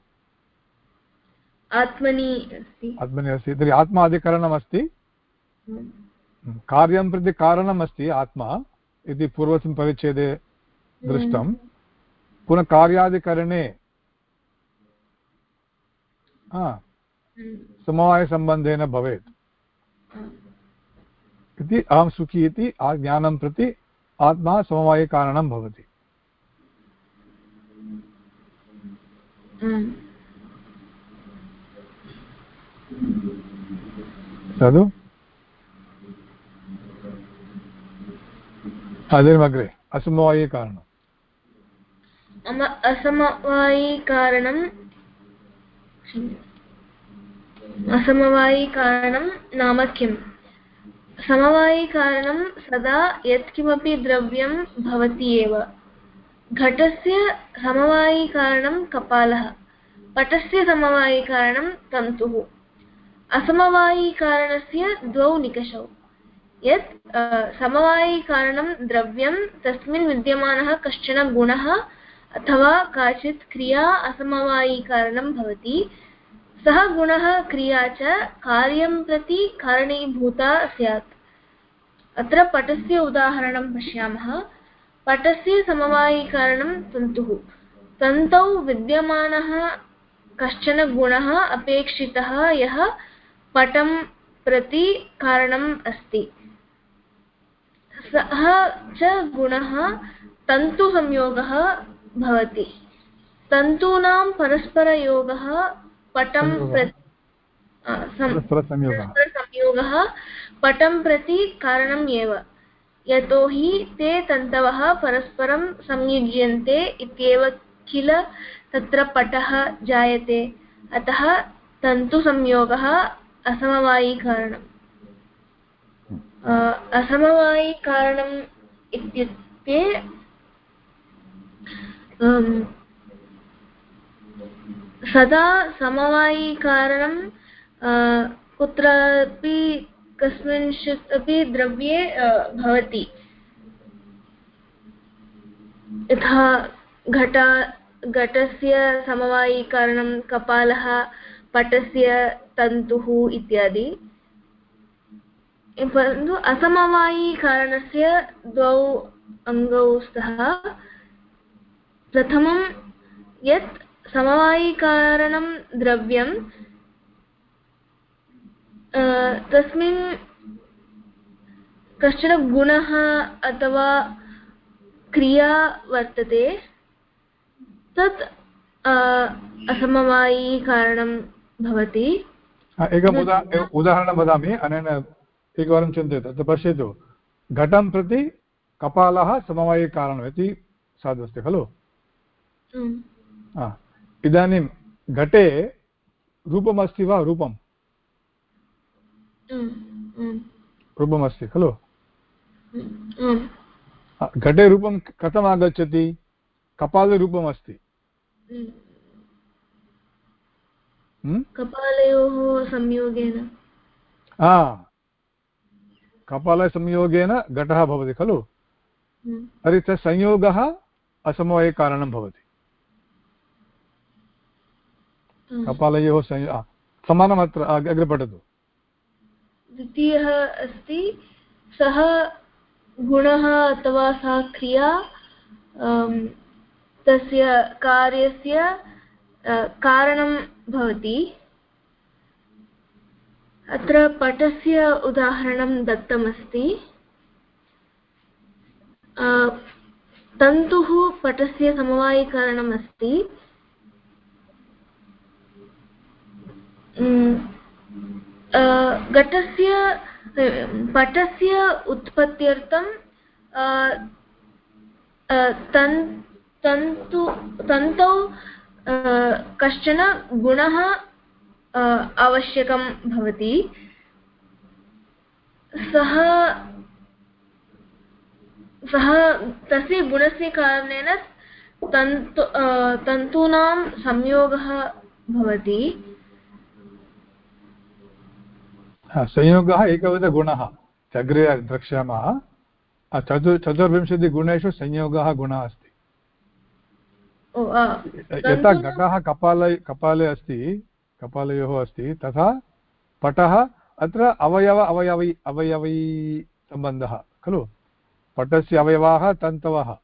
आत्मनि अस्ति। आत्मनि अस्ति। तर्हि आत्माधिकरणमस्ति हम्म, कार्यं प्रति कारणम् अस्ति आत्मा। इति पूर्वस्मिन् परिच्छेदे दृष्टं पुनः कार्यादिकरणे हम्म, समवायसम्बन्धेन भवेत्। हम्म, इति अहं सुखी इति आ- ज्ञानं प्रति आत्मा समवायिकारणं भवति। हम्म। तद् अग्रे असमवायिकारणम् मम असमवायिकारणं असमवायिकारणं नाम किम् समवायिकारणं सदा यत्किमपि द्रव्यं भवति एव घटस्य समवायिकारणं कपालः पटस्य समवायिकारणं तन्तुः असमवायिकारणस्य द्वौ निकषौ यत् समवायिकारणं द्रव्यं तस्मिन् विद्यमानः कश्चन गुणः अथवा काचित् क्रिया असमवायिकारणं भवति। सः गुणः क्रिया च कार्यं प्रति कारणीभूता स्यात्। अत्र पटस्य उदाहरणं पश्यामः। पटस्य समवायिकारणं तन्तुः। तन्तौ विद्यमानः कश्चन गुणः अपेक्षितः यः पटं प्रति कारणम् अस्ति। सः च गुणः तन्तुसंयोगः भवति। तन्तूनां परस्परयोगः पटं प्रति पटं प्रति कारणम् एव। यतोहि ते तन्तवः परस्परं संयुज्यन्ते इत्येव किल तत्र पटः जायते। अतः तन्तुसंयोगः असमवायिकारणम्। असमवायिकारणम् इत्युक्ते सदा समवायिकारणं कुत्रापि कस्मिंश्चित् अपि द्रव्ये भवति। यथा घट, घटस्य समवायिकारणं कपालः, पटस्य तन्तुः इत्यादि। परन्तु असमवायिकारणस्य द्वौ अङ्गौ स्तः प्रथमं यत् समवायिकारणं द्रव्यं तस्मिन् कश्चन गुणः अथवा क्रिया वर्तते तत् असमवायिकारणं भवति। एकम् उदा उदाहरणं वदामि अनेन एकवारं चिन्तयतु अत्र पश्यतु घटं प्रति कपालः समवायिकारणम् इति साधु खलु. इदानीं घटे रूपमस्ति वा रूपं. Mm. रूपमस्ति खलु. घटे रूपं कथम् आगच्छति. हम्म? कपालयोः संयोगेन कपालसंयोगेन घटः भवति खलु Mm. तर्हि तत् संयोगः असमवायिकारणं भवति Mm. कपालयोः संयो समानम् अत्र अग्रे पठतु द्वितीयः अस्ति सः गुणः अथवा सा क्रिया तस्य कार्यस्य कारणं भवति अत्र पटस्य उदाहरणं दत्तमस्ति। तन्तुः पटस्य समवायिकरणम् अस्ति घटस्य पटस्य उत्पत्त्यर्थं तन्, तन्तु, तन्तौ कश्चन गुणः आवश्यकं भवति। सः सः तस्य गुणस्य कारणेन तन्तु तन्तूनां संयोगः भवति। संयोगः एकविधगुणः अग्रे द्रक्ष्यामः। चतुर् चतुर्विंशतिगुणेषु संयोगः गुणः अस्ति। यथा घटः कपाले कपाले अस्ति कपालयोः अस्ति, तथा पटः अत्र अवयव, अवयवी अवयवी सम्बन्धः, खलु? पटस्य अवयवाः, तन्तवः।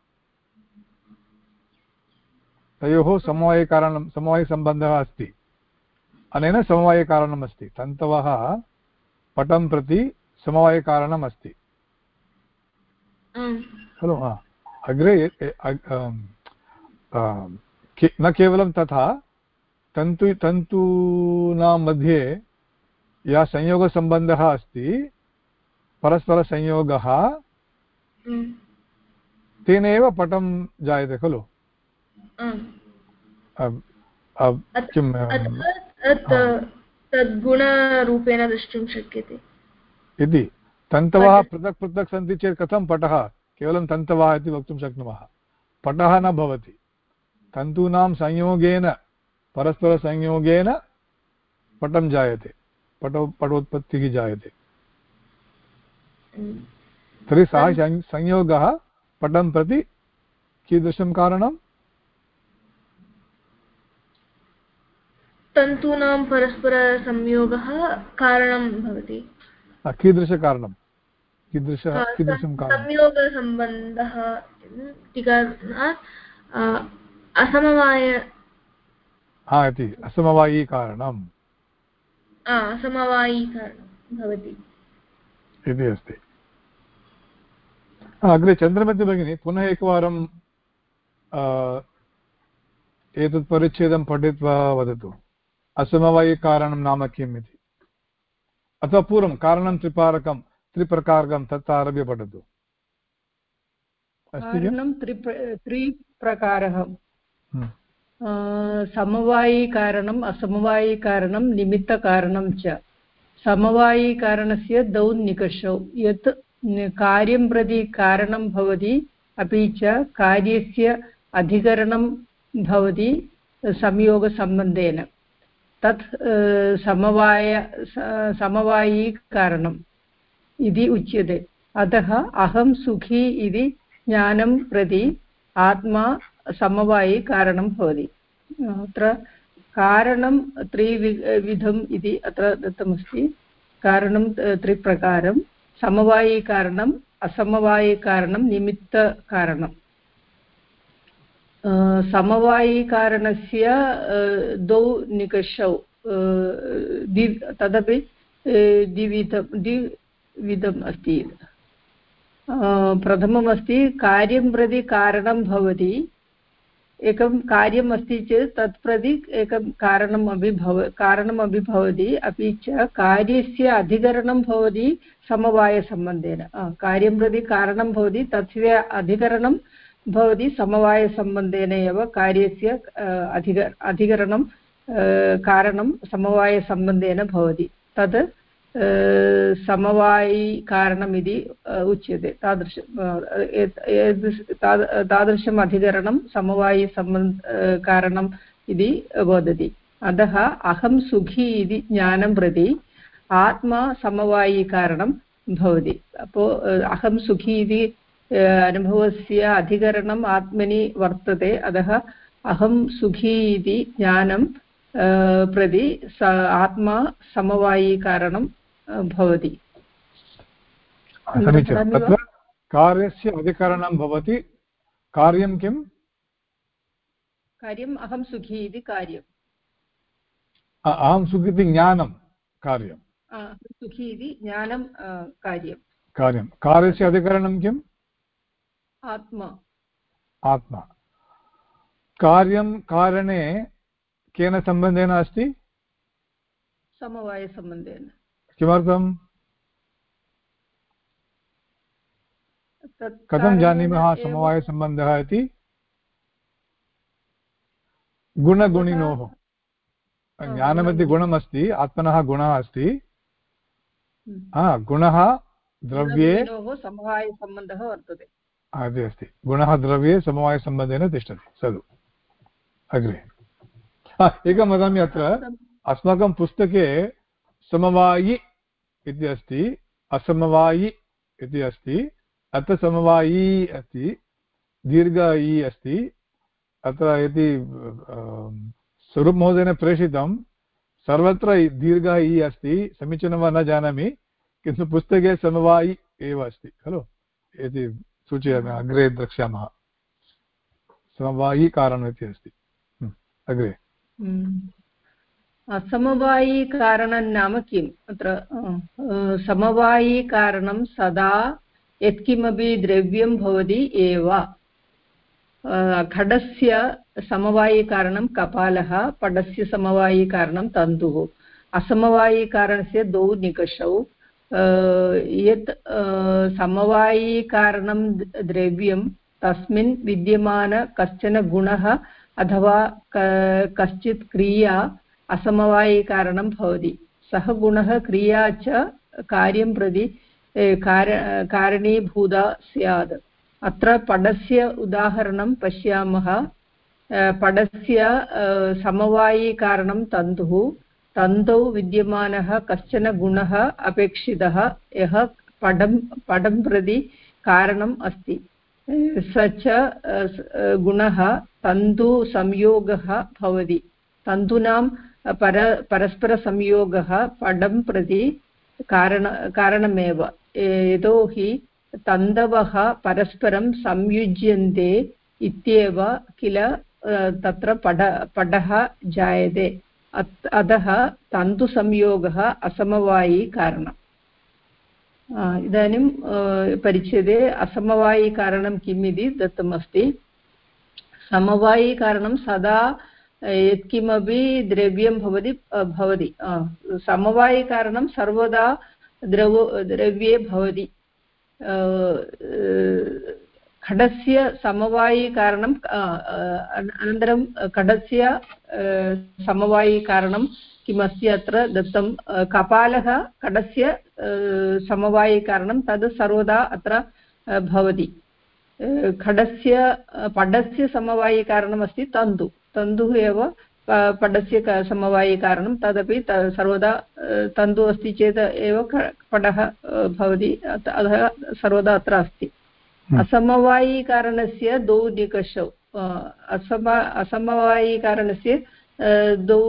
तयोः समवायकारणं, समवायसम्बन्धः अस्ति। अनेन समवायकारणम् अस्ति। तन्तवः पटं प्रति समवायकारणम् अस्ति। खलु? अग्रे न केवलं तथा तन्तु तन्तूनां मध्ये यः संयोगसम्बन्धः अस्ति परस्परसंयोगः आम्, तेनैव पटं जायते खलु? तद्गुणरूपेण द्रष्टुं शक्यते। इति। तन्तवः पृथक् पृथक् सन्ति चेत् कथं पटः? केवलं तन्तवः इति वक्तुं शक्नुमः। पटः न भवति। तन्तूनां संयोगेन परस्परसंयोगेन पटं जायते पटो पटोत्पत्तिः जायते। तर्हि सः सं- संयोगः पटं प्रति कीदृशं कारणं तन्तूनां परस्परसंयोगः कारणं भवति। कीदृशकारणं? कीदृश कीदृशं कारणं संयोगसम्बन्धः टीका असमवाय हा इति असमवायीकारणम् भवति। इति अस्ति। अग्रे चन्द्रमति भगिनी पुनः एकवारं एतत् परिच्छेदं पठित्वा वदतु। असमवायिकारणं नाम किम् इति? अथवा पूर्वं कारणं त्रिपारकं त्रिप्रकारकं तत् आरभ्य पठतु। अस्ति त्रिप्रकारः। हम्म. समवायिकारणम् असमवायिकारणं निमित्तकारणं च समवायिकारणस्य द्वौ निकषौ यत् कार्यं प्रति कारणं भवति अपि च कार्यस्य अधिकरणं भवति संयोगसम्बन्धेन तत् समवाय समवायिकारणम् इति उच्यते अतः अहं सुखी इति ज्ञानं प्रति आत्मा समवायिकारणं भवति। अत्र कारणं त्रिवि, विधम् इति अत्र दत्तमस्ति। कारणं त्रिप्रकारं। समवायिकारणम् असमवायिकारणं निमित्तकारणम् समवायिकारणस्य द्वौ निकषौ द्वि तदपि द्विविधं, द्विविधम् अस्ति। प्रथममस्ति, कार्यं प्रति कारणं भवति। एकं कार्यम् अस्ति चेत् तत् प्रति एकं कारणम् अपि भव, कारणमपि भवति, अपि च कार्यस्य अधिकरणं भवति समवायसम्बन्धेन। कार्यं प्रति कारणं भवति, तस्य अधिकरणं भवति समवायसम्बन्धेन एव कार्यस्य अधिक, अधिकरणं कारणं समवायसम्बन्धेन भवति। तद् समवायिकारणमिति उच्यते तादृश तादृशम् अधिकरणं समवायिसम्बन्ध कारणम् इति वदति अतः अहं सुखी इति ज्ञानं प्रति आत्मा समवायिकारणं भवति अपो अहं सुखी इति अनुभवस्य अधिकरणम् आत्मनि वर्तते अतः अहं सुखी इति ज्ञानं प्रति स आत्मा समवायिकारणं भवति। समीचीनं? तत्र कार्यस्य अधिकरणं भवति। कार्यं किम् कार्यम् अहं सुखी इति कार्यम्। अहं सुखिति ज्ञानं कार्यं सुखी इति ज्ञानं कार्यं कार्यं। कार्यस्य अधिकरणं किम् आत्मा। आत्मा। कार्यं कारणे केन सम्बन्धेन अस्ति? समवायसम्बन्धेन। किमर्थम्? कथं जानीमः समवायसम्बन्धः इति? गुणगुणिनोः। ज्ञानमध्ये गुणमस्ति आत्मनः गुणः अस्ति। हम्म। गुणः द्रव्ये समवायसम्बन्धः वर्तते। इति अस्ति। गुणः द्रव्ये समवायसम्बन्धेन तिष्ठति। सदु। अग्रे। एकं वदामि अत्र। अस्माकं पुस्तके समवायि इति अस्ति असमवायि इति अस्ति अत्र समवायी अस्ति दीर्घ इ अस्ति अत्र यदि स्वरूपमहोदयेन प्रेषितं सर्वत्र दीर्घः इ अस्ति समीचीनं वा न जानामि किन्तु पुस्तके समवायि एव अस्ति खलु इति सूचयामि अग्रे द्रक्ष्यामः समवायिकारणम् इति अस्ति अग्रे समवायिकारणं नाम किम्? अत्र समवायिकारणं सदा यत्किमपि द्रव्यं भवति एव। खडस्य समवायिकारणं कपालः पडस्य समवायिकारणं तन्तुः। असमवायिकारणस्य द्वौ निकषौ। यत् समवायिकारणं द्रव्यं तस्मिन् विद्यमान कश्चन गुणः अथवा कश्चित् क्रिया असमवायिकारणं भवति। सः गुणः क्रिया च कार्यं प्रति कार, कारणीभूता स्यात्। अत्र पडस्य उदाहरणं पश्यामः। पडस्य समवायिकारणं तन्तुः। तन्तौ विद्यमानः कश्चन गुणः अपेक्षितः। यः पडं पडं प्रति कारणम् अस्ति। स च गुणः तन्तुसंयोगः भवति। तन्तूनां पर, परस्परसंयोगः पडं प्रति कारण, कारणमेव। यतोहि तन्तवः परस्परं संयुज्यन्ते इत्येव किल तत्र पड पडः जायते। अतः तन्तुसंयोगः असमवायिकारणम् इदानीं परिच्छेदे असमवायिकारणं किम् इति दत्तमस्ति। समवायिकारणं सदा यत्किमपि द्रव्यं भवति भवति समवायिकारणं सर्वदा द्रव, द्रव्ये भवति। खडस्य समवायिकारणं अनन्तरं खडस्य समवायिकारणं किमस्ति अत्र दत्तं कपालः खडस्य समवायिकारणं तद् सर्वदा अत्र भवति। खडस्य पडस्य समवायिकारणमस्ति तन्तु। तन्तुः एव पडस्य समवायिकारणं तदपि सर्वदा तन्तु अस्ति चेत् एव पडः भवति अतः सर्वदा अत्र अस्ति। हम्म। असमवायिकारणस्य द्वौ निकषौ असम असमवायिकारणस्य द्वौ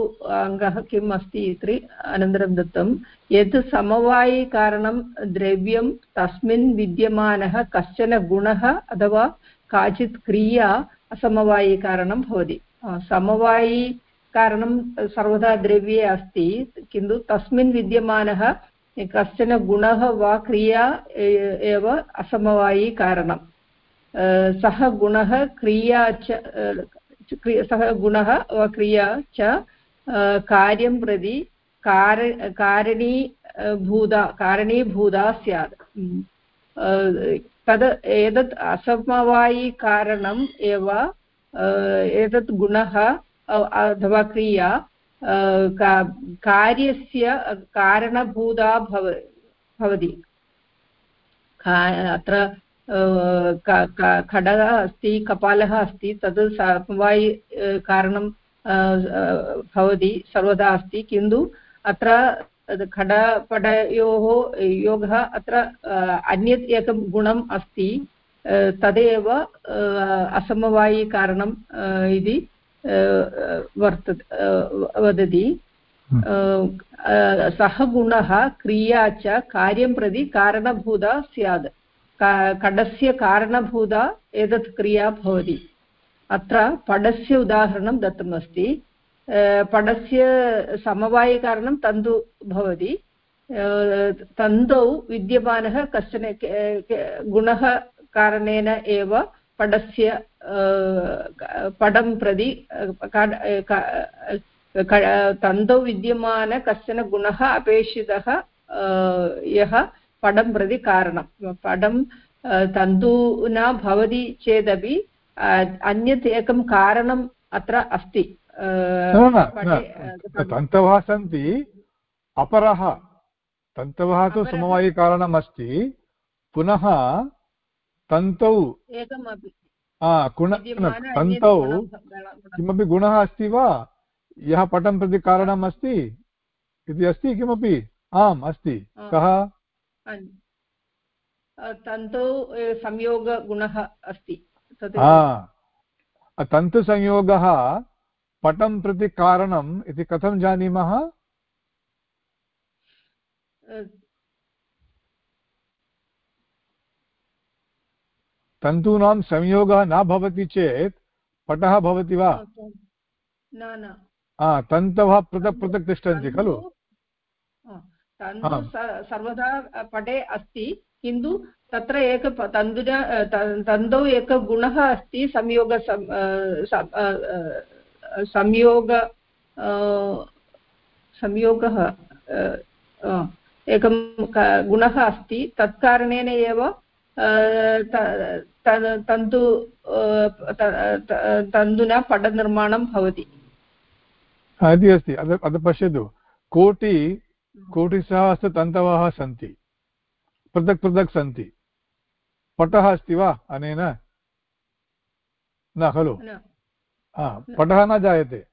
अङ्गः किम् अस्ति इति अनन्तरं दत्तं। यत् समवायिकारणं द्रव्यं तस्मिन् विद्यमानः कश्चन गुणः अथवा काचित् क्रिया असमवायिकारणं भवति। समवायि कारणं सर्वदा द्रव्ये अस्ति, किन्तु तस्मिन् विद्यमानः कश्चन गुणः वा क्रिया एव असमवायिकारणं सः गुणः क्रिया च सः गुणः वा क्रिया च कार्यं प्रति कार कारणीभूता कारणीभूता स्यात्। तद्, एतत् असमवायिकारणम् एव एतत् गुणः अथवा क्रिया कार्यस्य कारणभूता भव, भवति। अत्र खडः अस्ति, कपालः अस्ति, तद् समवायि कारणं भवति, सर्वदा अस्ति, किन्तु अत्र खडपडयोः योगः अत्र अन्यत् एकं गुणम् अस्ति। तदेव असमवायिकारणम् इति वर्तते वदति सः गुणः क्रिया च कार्यं प्रति कारणभूता स्यात् कडस्य कारणभूता एतत् क्रिया भवति अत्र पडस्य उदाहरणं दत्तमस्ति पडस्य समवायिकारणं तन्तु भवति तन्तौ विद्यमानः कश्चन गुणः कारणेन एव पडस्य पडं प्रति तन्तौ विद्यमान कश्चन गुणः अपेक्षितः यः पडं प्रति कारणं। पडं तन्तु न भवति चेदपि अन्यत् एकं कारणम् अत्र अस्ति। तन्तवः सन्ति अपरः तन्तवः तु समवायिकारणम् अस्ति पुनः तन्तौ। एकमपि। तन्तौ। किमपि गुणः अस्ति वा? यः पटं प्रति कारणम् अस्ति? इति अस्ति किमपि? आम् अस्ति। कः? तन्तौ संयोगगुणः अस्ति। तन्तुसंयोगः पटं प्रति कारणम् इति कथं जानीमः? तन्तूनां संयोगः न भवति चेत् पटः भवति वा? तन्तवः पृथक् पृथक् तिष्ठन्ति खलु? सर्वदा पटे अस्ति किन्तु तत्र एक तन्तुना तन्तौ एकः गुणः अस्ति संयोग संयोग संयोगः एकं गुणः अस्ति तत्कारणेन एव तन्तु तन्तुना पटनिर्माणं भवति इति अस्ति अत्र पश्यतु कोटि कोटिसहस्रतन्तवः सन्ति पृथक् पृथक् सन्ति पटः अस्ति वा अनेन न खलु पटः न जायते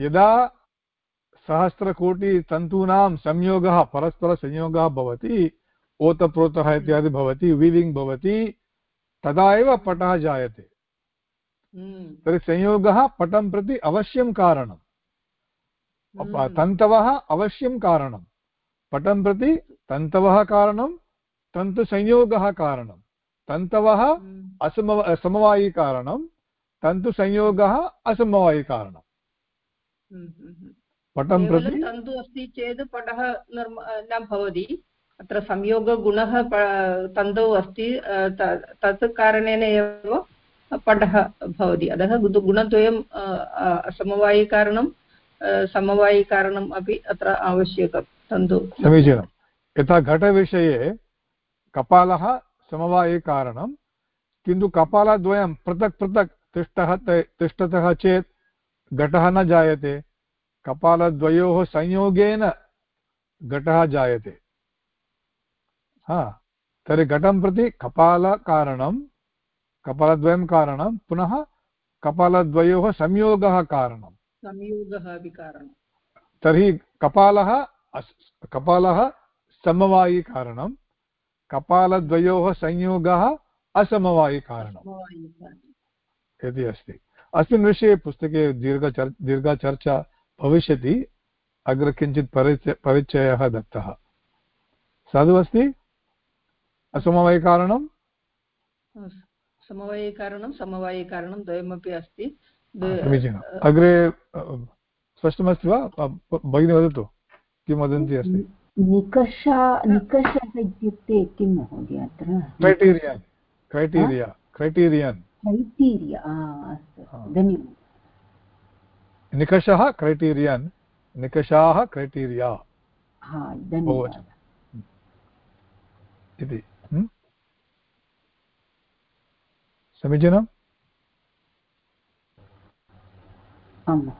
यदा सहस्रकोटितन्तूनां संयोगः परस्परसंयोगः भवति ओतप्रोतः इत्यादि भवति वीविङ्ग् भवति तदा एव पटः जायते। हम्म। तर्हि संयोगः पटं प्रति अवश्यं कारणम्। हम्म। तन्तवः अवश्यं कारणं पटं प्रति तन्तवः कारणं तन्तुसंयोगः कारणं तन्तवः हम्म। असम समवायिकारणं तन्तुसंयोगः असमवायिकारणं पटं प्रति तन्तु अस्ति चेत् पटः न भवति। अत्र संयोगगुणः तन्तौ अस्ति तत् कारणेन एव पटः भवति। अतः गुणद्वयं समवायिकारणं समवायिकारणम् अपि अत्र आवश्यकं तन्तु। समीचीनं यथा घटविषये कपालः समवायिकारणं, किन्तु कपालद्वयं पृथक् पृथक् तिष्ठः तिष्ठतः चेत् घटः न जायते। कपालद्वयोः संयोगेन घटः जायते। हा तर्हि घटं प्रति कपालकारणं कपालद्वयं कारणं पुनः कपालद्वयोः संयोगः कारणं। संयोगः अपि कारणं। तर्हि कपालः कपालः समवायिकारणं कपालद्वयोः संयोगः असमवायिकारणम् इति अस्ति। अस्मिन् विषये पुस्तके दीर्घचर् दीर्घा चर्चा भविष्यति अग्रे किञ्चित् परिचय परिचयः दत्तः। साधु अस्ति? असमवायिकारणं? समवायिकारणं समवायिकारणं द्वयमपि अस्ति. समीचीनम् अग्रे स्पष्टमस्ति वा? भगिनी वदतु किं वदन्ती अस्ति? निकषा निकषः इत्युक्ते किं महोदय अत्र? क्रैटीरियन् क्रैटीरिया क्रैटीरियन् क्रैटीरिया अस्तु धन्यवादः. निकषः क्रैटीरियन् निकषाः क्रैटीरिया धन्यवादः. इति। समीचीनम्?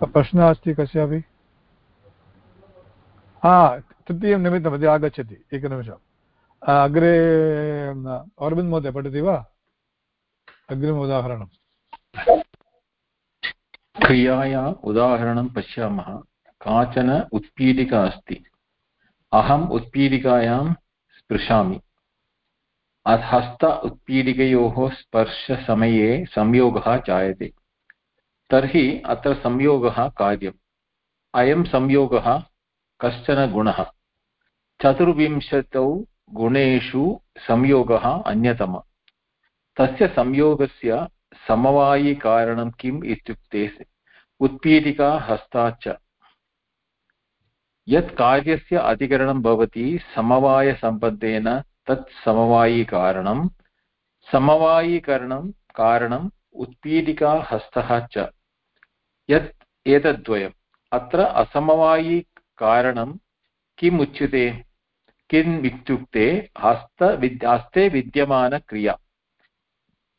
प्रश्नः अस्ति कस्यापि? हा तृतीयं निमित्तं यदि आगच्छति एकनिमिषम्। अग्रे अरविन्द् महोदय पठति वा? अग्रिम उदाहरणं क्रियाया उदाहरणं पश्यामः। काचन उत्पीठिका अस्ति। अहम् उत्पीठिकायां स्पृशामि। हस्त उत्पीठिकयोः स्पर्शसमये संयोगः जायते। तर्हि अत्र संयोगः कार्यम्। अयं संयोगः कश्चन गुणः। चतुर्विंशतौ गुणेषु संयोगः अन्यतमः। तस्य संयोगस्य समवायिकारणं किम् इत्युक्ते उत्पीठिका हस्ताच्च यत् कार्यस्य अधिकरणं भवति समवायसम्बन्धेन तत् समवायिकारणं, समवायिकरणं कारणम् उत्पीठिका हस्तः च। यत् एतद्वयम् अत्र असमवायिकारणं किम् उच्यते? किम् इत्युक्ते हस्तविद् हस्ते विद्यमानक्रिया।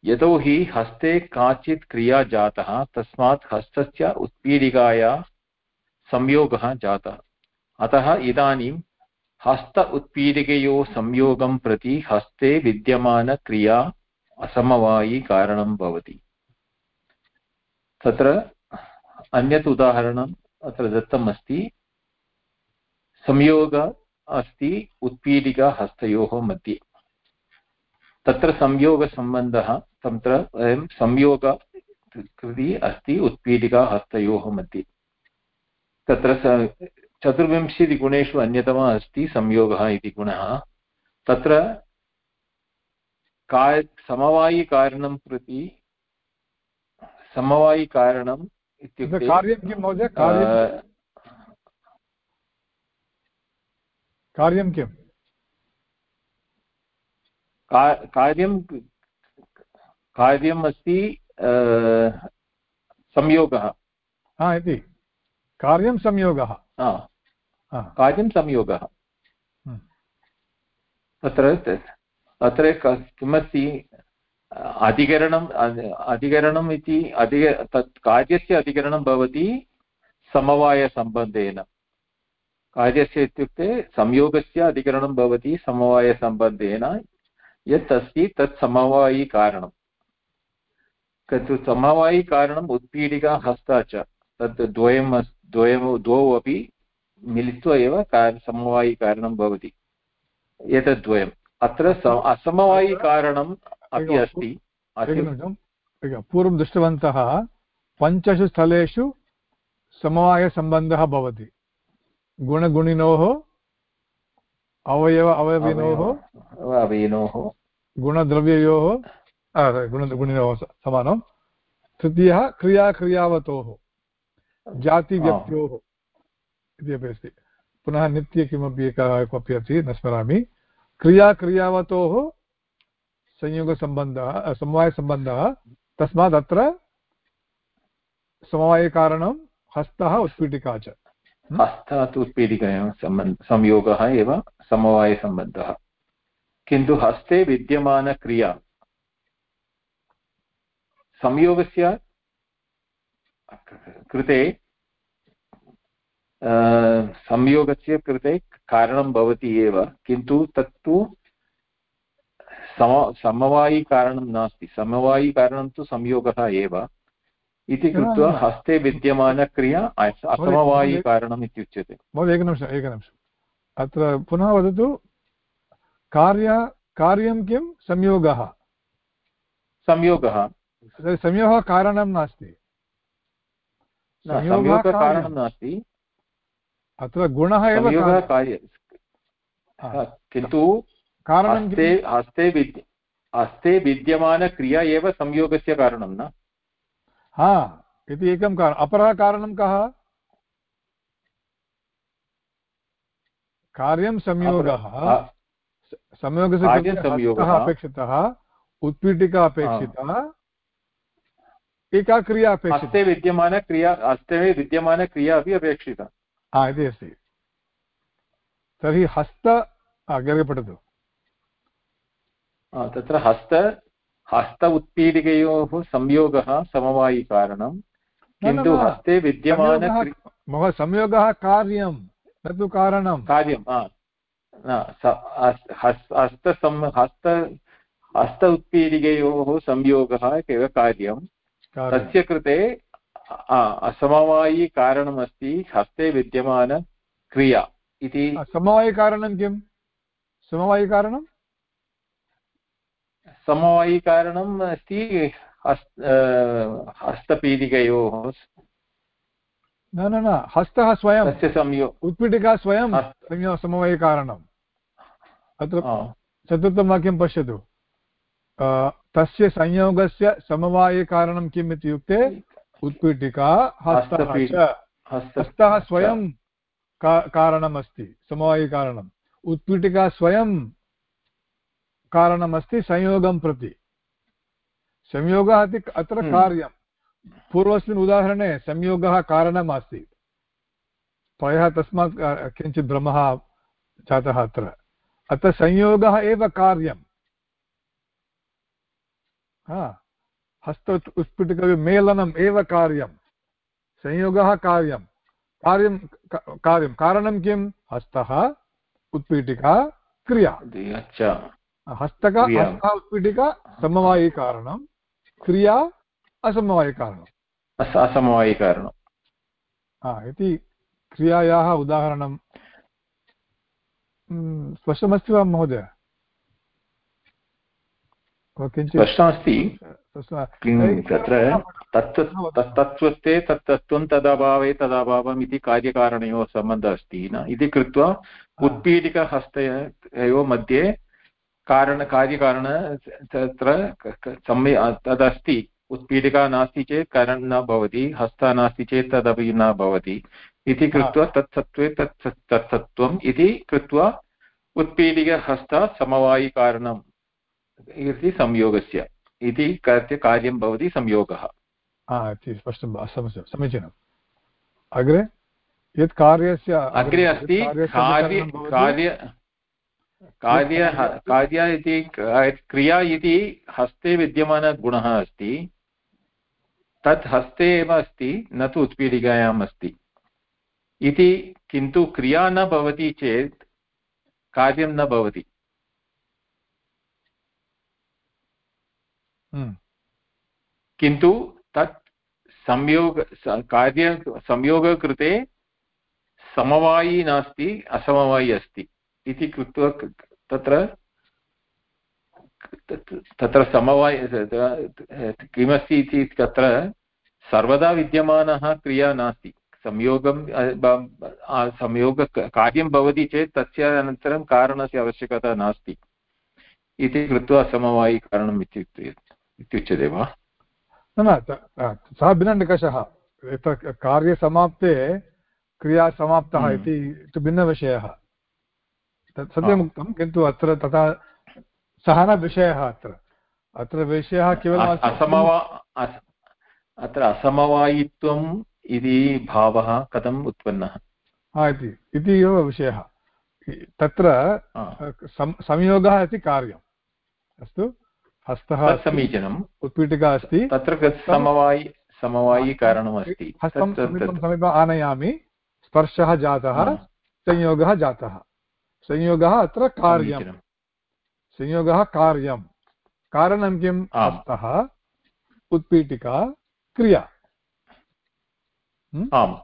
यतोहि हस्ते काचित् क्रिया जातः, तस्मात् हस्तस्य उत्पीठिकाया संयोगः जातः। अतः इदानीं हस्त उत्पीठिकयोः संयोगं प्रति हस्ते विद्यमानक्रिया असमवायिकारणं भवति। तत्र अन्यत् उदाहरणम् अत्र दत्तम् अस्ति संयोग अस्ति उत्पीठिका हस्तयोः मध्ये। तत्र संयोगसम्बन्धः, तत्र वयं संयोग कृति अस्ति उत्पीठिका हस्तयोः मध्ये। तत्र चतुर्विंशतिगुणेषु अन्यतमः अस्ति संयोगः इति गुणः। तत्र का समवायिकारणं प्रति समवायिकारणम् इत्युक्ते कार्यं किं महोदय? कार्यं किम् कार्यं कार्यम् अस्ति संयोगः। हा इति। कार्यं संयोगः। कार्यं संयोगः। हम्म। तत्र तत्र किमस्ति अधिकरणम् अधिकरणम् इति अधिक तत् कार्यस्य अधिकरणं भवति समवायसम्बन्धेन। कार्यस्य इत्युक्ते संयोगस्य अधिकरणं भवति समवायसम्बन्धेन यत् अस्ति तत् समवायिकारणं तत् समवायिकारणम् उत्पीठिका हस्ता च तद् द्वयम् द्वयं द्वौ अपि मिलित्वा एव समवायिकारणं भवति। एतद्द्वयम् अत्र असमवायिकारणम् अपि अस्ति। पूर्वं दृष्टवन्तः पञ्चषु स्थलेषु समवायसम्बन्धः भवति। गुणगुणिनोः अवयव अवयविनोः अवयविनोः। गुणद्रव्ययोः गुणगुणिनोः समानं तृतीयः क्रियाक्रियावतोः। जातिव्यक्त्योः इति अपि अस्ति। पुनः नित्ये किमपि एकः कोऽपि अस्ति, न स्मरामि। क्रियाक्रियावतोः संयोगसम्बन्धः समवायसम्बन्धः, तस्मात् अत्र समवायकारणं हस्तः उत्पीठिका च। हस्तात् उत्पीठिकया सम्बन्ध संयोगः एव समवायसम्बन्धः। किन्तु हस्ते विद्यमानक्रिया, संयोगस्य कृते संयोगस्य कृते कारणं भवति एव किन्तु तत्तु सम समवायिकारणं नास्ति। समवायिकारणं तु संयोगः एव। इति कृत्वा हस्ते विद्यमानक्रिया असमवायिकारणम् इत्युच्यते। महोदय एकनिमिषम् एकनिमिषम् अत्र पुनः वदतु कार्य कार्यं किं? संयोगः। संयोगः। संयोगः कारणं नास्ति। संयोगकारणं नास्ति। अत्र गुणः एव किन्तु हस्ते हस्ते विद्य हस्ते विद्यमानक्रिया एव संयोगस्य कारणं न? हा इति एकं कारणम्। अपरः कारणं कः? कार्यं संयोगः। संयोगस्य अपेक्षितः उत्पीठिका अपेक्षिता। एका क्रिया अपेक्षिता। हस्ते विद्यमानक्रिया हस्ते विद्यमानक्रिया अपि अपेक्षिता। हा इति अस्ति। तर्हि हस्त अग्रे पठतु। तत्र हस्त हस्त उत्पीठिकयोः संयोगः समवायिकारणं किन्तु हस्ते विद्यमान मम संयोगः कार्यं न तु कारणं कार्यं हस्त हस्त हस्त उत्पीठिकयोः संयोगः एव कार्यं तस्य कृते असमवायिकारणमस्ति हस्ते विद्यमानक्रिया इति। समवायिकारणं किं समवायिकारणं समवायिकारणम् अस्ति हस्तपीठिकयोः न न न हस्तः स्वयं तस्य संयो। उत्पीठिका स्वयं समवायिकारणम् अत्र चतुर्थं वाक्यं पश्यतु। तस्य संयोगस्य समवायिकारणं किम् इत्युक्ते उत्पीठिका हस्तः हस्तः स्वयं कारणमस्ति समवायिकारणम् उत्पीठिका स्वयं कारणमस्ति संयोगं प्रति। संयोगः इति अत्र हम्म। कार्यं। पूर्वस्मिन् उदाहरणे संयोगः कारणम् आसीत् प्रायः तस्मात् किञ्चित् भ्रमः जातः अत्र। अत्र संयोगः एव कार्यं हा हस्त उत्- उत्पीठिकमेलनम् एव कार्यं संयोगः कार्यं कार्यं कार्यं। कारणं किं हस्तः उत्पीठिका क्रिया। अच्छा हस्तक। हस्तः उत्पीठिका समवायिकारणं क्रिया असमवायिकारणम् अस असमवायिकारणं हा इति क्रियायाः उदाहरणं। म्, स्पष्टमस्ति वा महोदय? स्पष्टं- किं तत्र तत् तत् तत्त्वस्ते तत्त्वं तदभावे तदभावम् इति कार्यकारणयोः सम्बन्धः अस्ति न? इति कृत्वा उत्पीठिकहस्तयोः मध्ये कारण कार्यकारण तत्र सम्य तदस्ति। उत्पीठिका नास्ति चेत् करणं न भवति हस्तः नास्ति चेत् तदपि न भवति। इति कृत्वा तत् तत्त्वे तत् तत् तत्त्वम् इति कृत्वा उत्पीठिकहस्त समवायिकारणम्। इति संयोगस्य। इति कार्य कार्यं भवति संयोगः। हा इति स्पष्टं समीचीनम्। अग्रे यत् कार्यस्य अग्रे अस्ति कार्य कार्य कार्य कार्य इति क्रिया इति हस्ते विद्यमानगुणः अस्ति तत् हस्ते एव अस्ति न तु उत्पीठिकायाम् अस्ति। इति किन्तु क्रिया न भवति चेत् कार्यं न भवति। किन्तु तत् संयोग कार्य संयोगकृते समवायी नास्ति असमवायी अस्ति इति कृत्वा तत्र तत्- तत्र समवाय किमस्ति इति तत्र सर्वदा विद्यमानः क्रिया नास्ति संयोगं अ, ब- आ, संयोग कार्यं भवति चेत् तस्य अनन्तरं कारणस्य आवश्यकता नास्ति इति कृत्वा समवायिकारणम् इत्युक्ते इत्युच्यते वा? न न सः भिन्ननिकषः यत्र कार्यसमाप्ते क्रिया समाप्तः हम्म। इति तु भिन्नविषयः। तत् सत्यमुक्तं किन्तु अत्र तथा सः न विषयः अत्र। अत्र विषयः केवलम् असमवा अत्र असमवायित्वम् इति भावः कथम् उत्पन्नः? हा इति इति एव विषयः तत्र संयोगः इति कार्यम्। अस्तु? हस्तः समीचीनम्। उत्पीठिका अस्ति। तत्र समवायि समवायिकारणमस्ति हस्तं समीपं समीपम् आनयामि। स्पर्शः जातः संयोगः जातः। संयोगः अत्र कार्यं संयोगः कार्यं कारणं किम्। हस्तः उत्पीठिका क्रिया। आम्।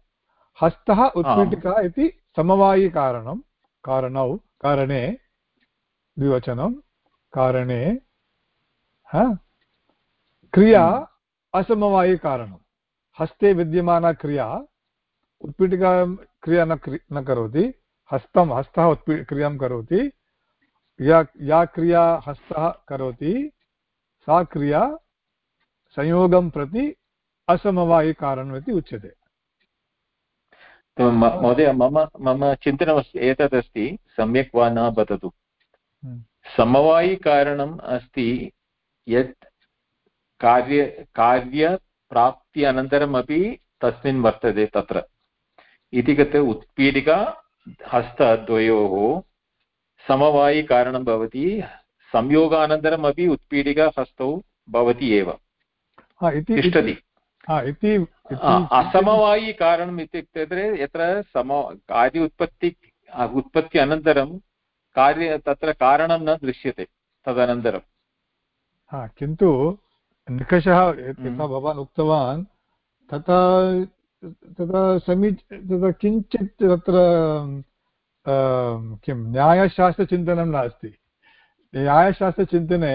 हस्तः उत्पीठिका इति समवायिकारणं कारणौ कारणे द्विवचनं कारणे? क्रिया असमवायिकारणं हस्ते विद्यमाना क्रिया उत्पीठिका क्रिया न क्रि न करोति हस्तं हस्तः उत्पी क्रियाँ करोति या या क्रिया हस्तः करोति सा क्रिया संयोगं प्रति असमवायिकारणम् इति उच्यते तो म- महोदय मम मम चिन्तनमस्ति एतदस्ति सम्यक् वा न वदतु हम्म। समवायिकारणम् अस्ति यत् कार्य कार्यप्राप्ति अनन्तरमपि तस्मिन् वर्तते तत्र। इति कृते उत्पीठिका हस्तद्वयोः समवायिकारणं भवति संयोगानन्तरमपि उत्पीठिका हस्तौ भवति एव। तिष्ठति। असमवायिकारणम् इत्युक्ते यत्र सम कार्य उत्पत्ति उत्पत्ति अनन्तरं कार्य तत्र कारणं न दृश्यते तदनन्तरं हा किन्तु निकषः यथा हम्म। भवान् उक्तवान् तथा तथा समीच तथा किञ्चित् तत्र अं, किं न्यायशास्त्रचिन्तनं नास्ति न्यायशास्त्रचिन्तने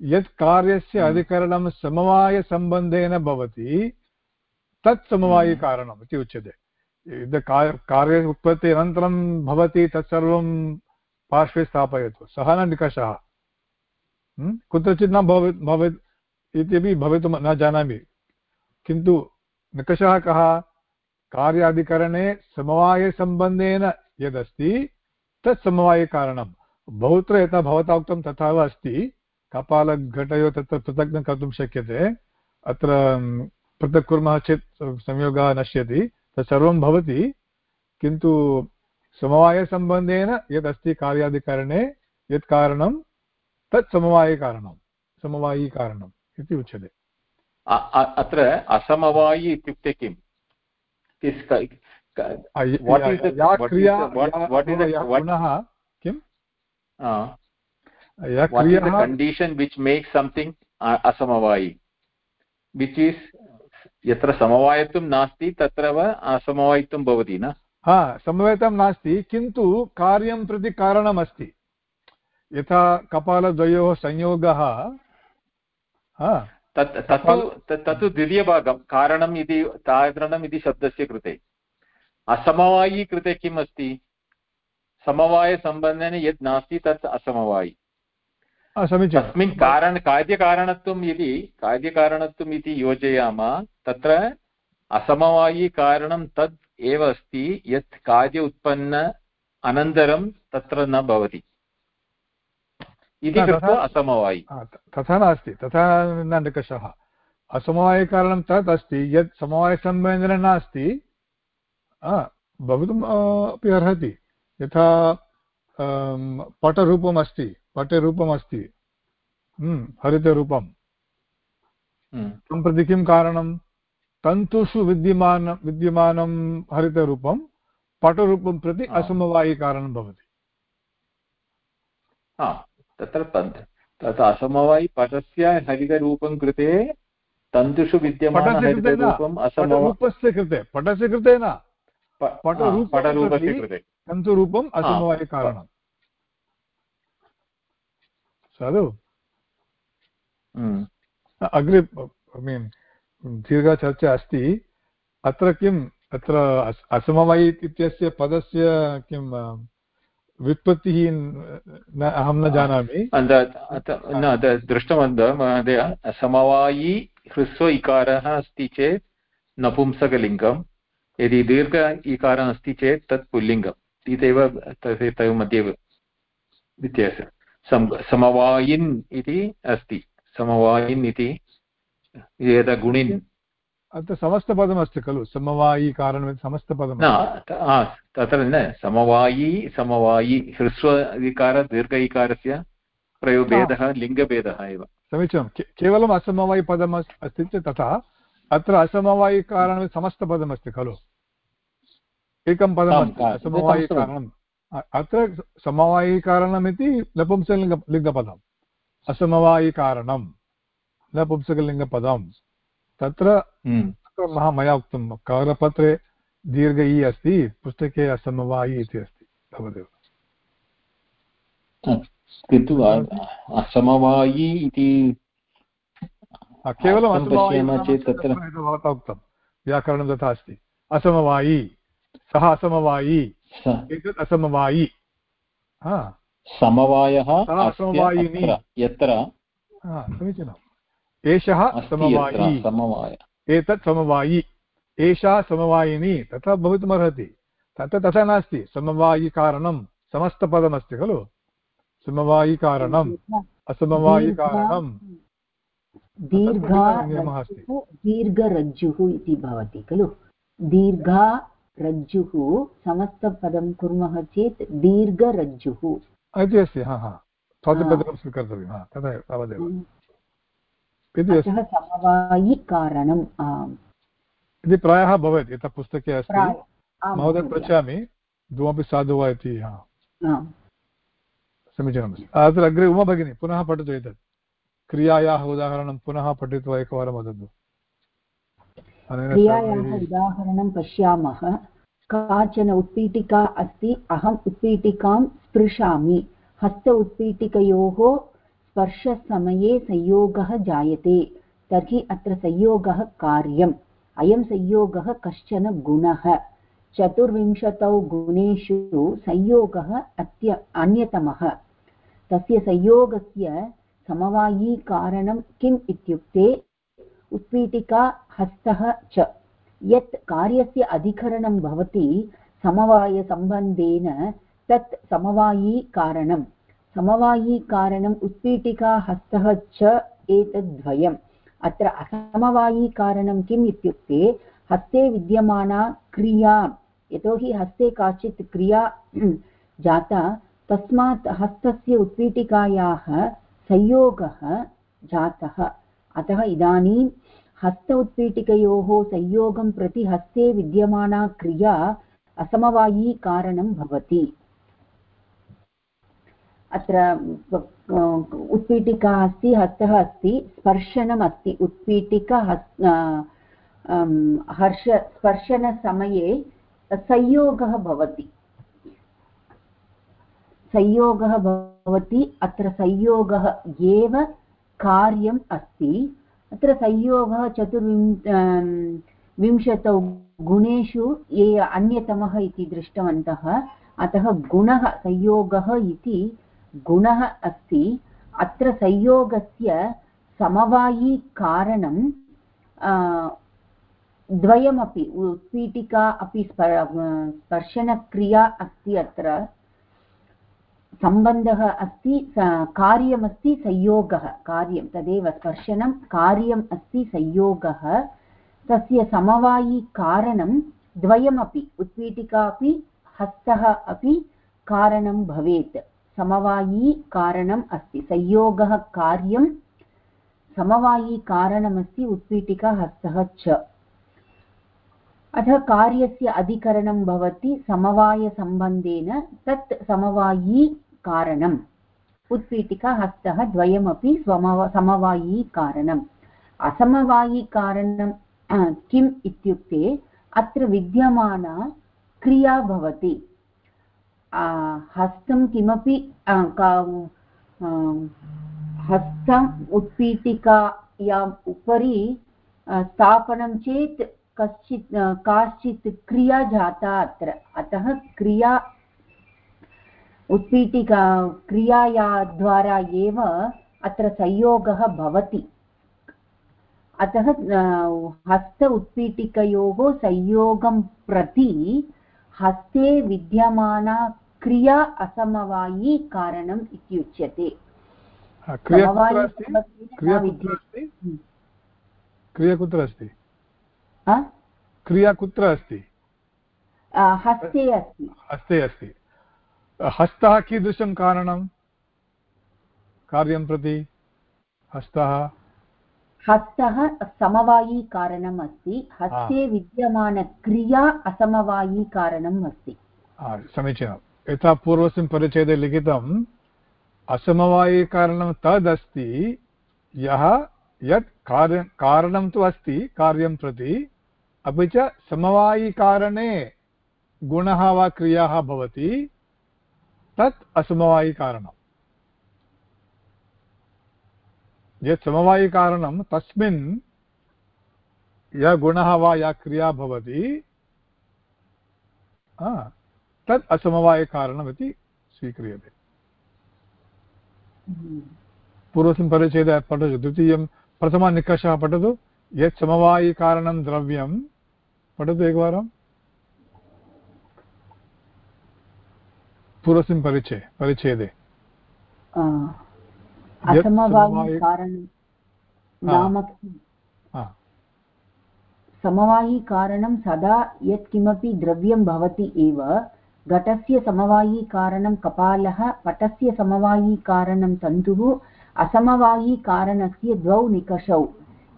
यत् कार्यस्य हम्म। अधिकरणं समवायसम्बन्धेन भवति तत् समवायिकारणम् इति उच्यते यद् कार्य उत्पत्ति अनन्तरं भवति तत्सर्वं पार्श्वे स्थापयतु सः न निकषः हम्म? कुत्रचित् न भवेत् भवेत् इत्यपि भवितुं न जानामि। किन्तु निकषः कः? कार्याधिकरणे समवायसम्बन्धेन यदस्ति, तत् समवायकारणं। बहुत्र यथा भवता उक्तं तथा एव अस्ति। कपालघटयो तत्र पृथक् न कर्तुं शक्यते। अत्र पृथक् कुर्मः चेत् संयोगः नश्यति। तत् सर्वं भवति। किन्तु समवायसम्बन्धेन यदस्ति कार्यादिकरणे, यत् कारणं तत् समवायिकारणं समवायिकारणम् इति उच्यते। अत्र असमवायि इत्युक्ते किम्? किम् कण्डीशन् विच् मेक् सम्थिङ्ग् असमवायि? विच् इस् यत्र समवायित्वं नास्ति तत्र वा असमवायित्वं भवति न? हा समवेतं नास्ति किन्तु कार्यं प्रति कारणमस्ति। यथा कपालद्वयोः संयोगः तत्तु द्वितीयभागं कारणम् इति कारणम् इति शब्दस्य कृते। असमवायी कृते किम् अस्ति? समवायसम्बन्धेन यत् नास्ति तत् असमवायि। तस्मिन् कारण कार्यकारणत्वम् इति कार्यकारणत्वम् इति योजयामः तत्र असमवायिकारणं तद् एव अस्ति यत् कार्य उत्पन्न अनन्तरं तत्र न भवति। इति कृत्वा असमवायि। तथा नास्ति तथा न निकषः असमवायिकारणं तत् अस्ति यत् समवायसम्बन्धेन नास्ति भवितुम् अपि अर्हति। यथा पटरूपम् अस्ति पटरूपम् अस्ति हरितरूपं तं प्रति किं कारणं? तन्तुषु विद्यमान विद्यमानं हरितरूपं पटरूपं प्रति असमवायिकारणं भवति। तत्र तत् असमवायि पटस्य हरितरूपं कृते तन्तुषु विद्यमानहरितरूपम् असमरूपस्य कृते पटस्य कृते न। पटरूपस्य कृते तन्तुरूपम् असमवायिकारणम् साधु? अग्रे ऐ मीन् दीर्घचर्चा अस्ति। अत्र किम्? अत्र असमवायि इत्यस्य पदस्य किं व्युत्पत्तिः न अहं न जानामि। न दृष्टवन्तः महोदय समवायी ह्रस्व इकारः अस्ति चेत् नपुंसकलिङ्गं यदि दीर्घ इकारः अस्ति चेत् तत् पुल्लिङ्गम्। इत्येव तयोः मध्ये व्यत्यासः। सम समवायिन् इति अस्ति। समवायिन् इति यदा गुणिन् अत्र समस्तपदमस्ति खलु? समवायिकारणं समस्तपदं तत्र न समवायी समवायी ह्रस्व इकार दीर्घ इकारस्य प्रयोगभेदः लिङ्गभेदः एव। समीचीनं। केवलम् असमवायिपदम् अस्ति चेत् तथा अत्र असमवायिकारणं समस्तपदमस्ति खलु। एकं पदमस्ति असमवायिकारणम् अत्र समवायिकारणमिति नपुंसकलिङ्ग लिङ्गपदम्। असमवायिकारणं नपुंसकलिङ्गपदं तत्र महा मया उक्तं करपत्रे दीर्घ इ अस्ति पुस्तके असमवायि इति अस्ति तावदेव। किन्तु असमवायि इति केवलम् चेत् तत्र भवता उक्तं व्याकरणं तथा अस्ति। असमवायि सः असमवायि एतत् असमवायि समवायः असमवायिनी यत्र। समीचीनम्। एषः समवायी। समवाय। एतत् समवायि। एषा समवायिनी तथा भवितुमर्हति। तत्र तथा नास्ति। समवायिकारणं समस्तपदमस्ति खलु। समवायिकारणम् असमवायिकारणं। दीर्घरज्जुः इति भवति खलु। दीर्घा रज्जुः समस्तपदं कुर्मः चेत् दीर्घरज्जुः। इति अस्ति हा। हा। स्वातिपदकं स्वीकर्तव्यं हा तथा तावदेव। समवायिकारणम् इति प्रायः भवेत् यथा पुस्तके अस्ति। महोदय पृच्छामि द्वमपि साधु वा इति समीचीनमस्ति। अत्र अग्रे उमा भगिनी पुनः पठतु एतत्। क्रियायाः उदाहरणं पुनः पठित्वा एकवारं वदतु। क्रियायाः उदाहरणं पश्यामः। काचन उत्पीठिका अस्ति अहम् उत्पीठिकां स्पृशामि। हस्त उत्पीठिकयोः स्पर्शसमये संयोगः जायते। तर्हि अत्र संयोगः कार्यम्। अयं संयोगः कश्चन गुणः। चतुर्विंशतौ गुणेषु संयोगः अत्य अन्यतमः। तस्य संयोगस्य समवायीकारणं किम् इत्युक्ते उत्पीठिका हस्तः च। यत् कार्यस्य अधिकरणं भवति, समवायसम्बन्धेन तत् समवायीकारणं समवायीकारणम् उत्पीठिका हस्तः च एतद्द्वयम्। अत्र असमवायीकारणं किम् इत्युक्ते, हस्ते विद्यमाना क्रिया, यतोहि हस्ते काचित् क्रिया [clears throat] जाता, तस्मात् हस्तस्य उत्पीठिकायाः संयोगः जातः। अतः इदानीं हस्त उत्पीठिकयोः संयोगं प्रति हस्ते विद्यमाना क्रिया असमवायीकारणं भवति। अत्र उत्पीठिका अस्ति, हस्तः अस्ति स्पर्शनम् अस्ति उत्पीठिका हस् हर्ष, स्पर्शनसमये संयोगः भवति। संयोगः भवति, अत्र संयोगः एव कार्यम् अस्ति। अत्र संयोगः चतुर्विं विंशतौ गुणेषु ये अन्यतमः इति दृष्टवन्तः, अतः गुणः, संयोगः इति गुणः अस्ति। अत्र संयोगस्य समवायीकारणं द्वयमपि उत्पीठिका अपि स्पर्शनक्रिया अस्ति अत्र। सम्बन्धः अस्ति कार्यमस्ति, संयोगः, कार्यं। तदेव स्पर्शनं, कार्यम् अस्ति, संयोगः। तस्य समवायिकारणं द्वयमपि उत्पीठिका अपि, हस्तः अपि कारणं भवेत्। समवायीकारणम् अस्ति। संयोगः कार्यं समवायीकारणमस्ति उत्पीठिका हस्तः च। अतः कार्यस्य अधिकरणं भवति समवायसम्बन्धेन, तत् समवायी कारणम्। उत्पीठिका हस्तः द्वयमपि स्वमव समवायीकारणम् असमवायीकारणं किम् इत्युक्ते, अत्र विद्यमाना क्रिया भवति। हस्तं किमपि हस्तम् उत्पीठिकायाम् उपरि स्थापनं चेत् कश्चित् काश्चित् क्रिया जाता अत्र। अतः क्रिया उत्पीठिका क्रियाया द्वारा एव अत्र संयोगः भवति। अतः हस्त उत्पीठिकयोः संयोगं प्रति हस्ते विद्यमाना क्रिया असमवायी कारणम् इत्युच्यते क्रिया कुत्र अस्ति? क्रिया कुत्र अस्ति? हस्ते अस्ति। हस्ते अस्ति। हस्तः कीदृशं कारणं? कार्यं प्रति हस्तः? हस्तः समवायीकारणम् अस्ति। हस्ते विद्यमानक्रिया असमवायीकारणम् अस्ति। समीचीनं यथा पूर्वस्मिन् परिच्छेदे लिखितम् असमवायीकारणं तदस्ति, यः यत् कार्य, कारणं तु अस्ति कार्यं प्रति, अपि च समवायिकारणे गुणः वा क्रियाः भवति, तत् असमवायिकारणम् यत् समवायिकारणं तस्मिन्, यः गुणः वा या क्रिया भवति तत् असमवायिकारणमिति स्वीक्रियते। पूर्वस्मिन् परिच्छेदे पठतु। द्वितीयं प्रथमनिकषः पठतु। यत् समवायिकारणं द्रव्यं पठतु एकवारम् पूर्वस्मिन् परिचये परिच्छेदे। समवायीकारणं सदा यत्किमपि द्रव्यं भवति एव। घटस्य समवायीकारणं कपालः पटस्य समवायीकारणं तन्तुः असमवायीकारणस्य द्वौ निकषौ।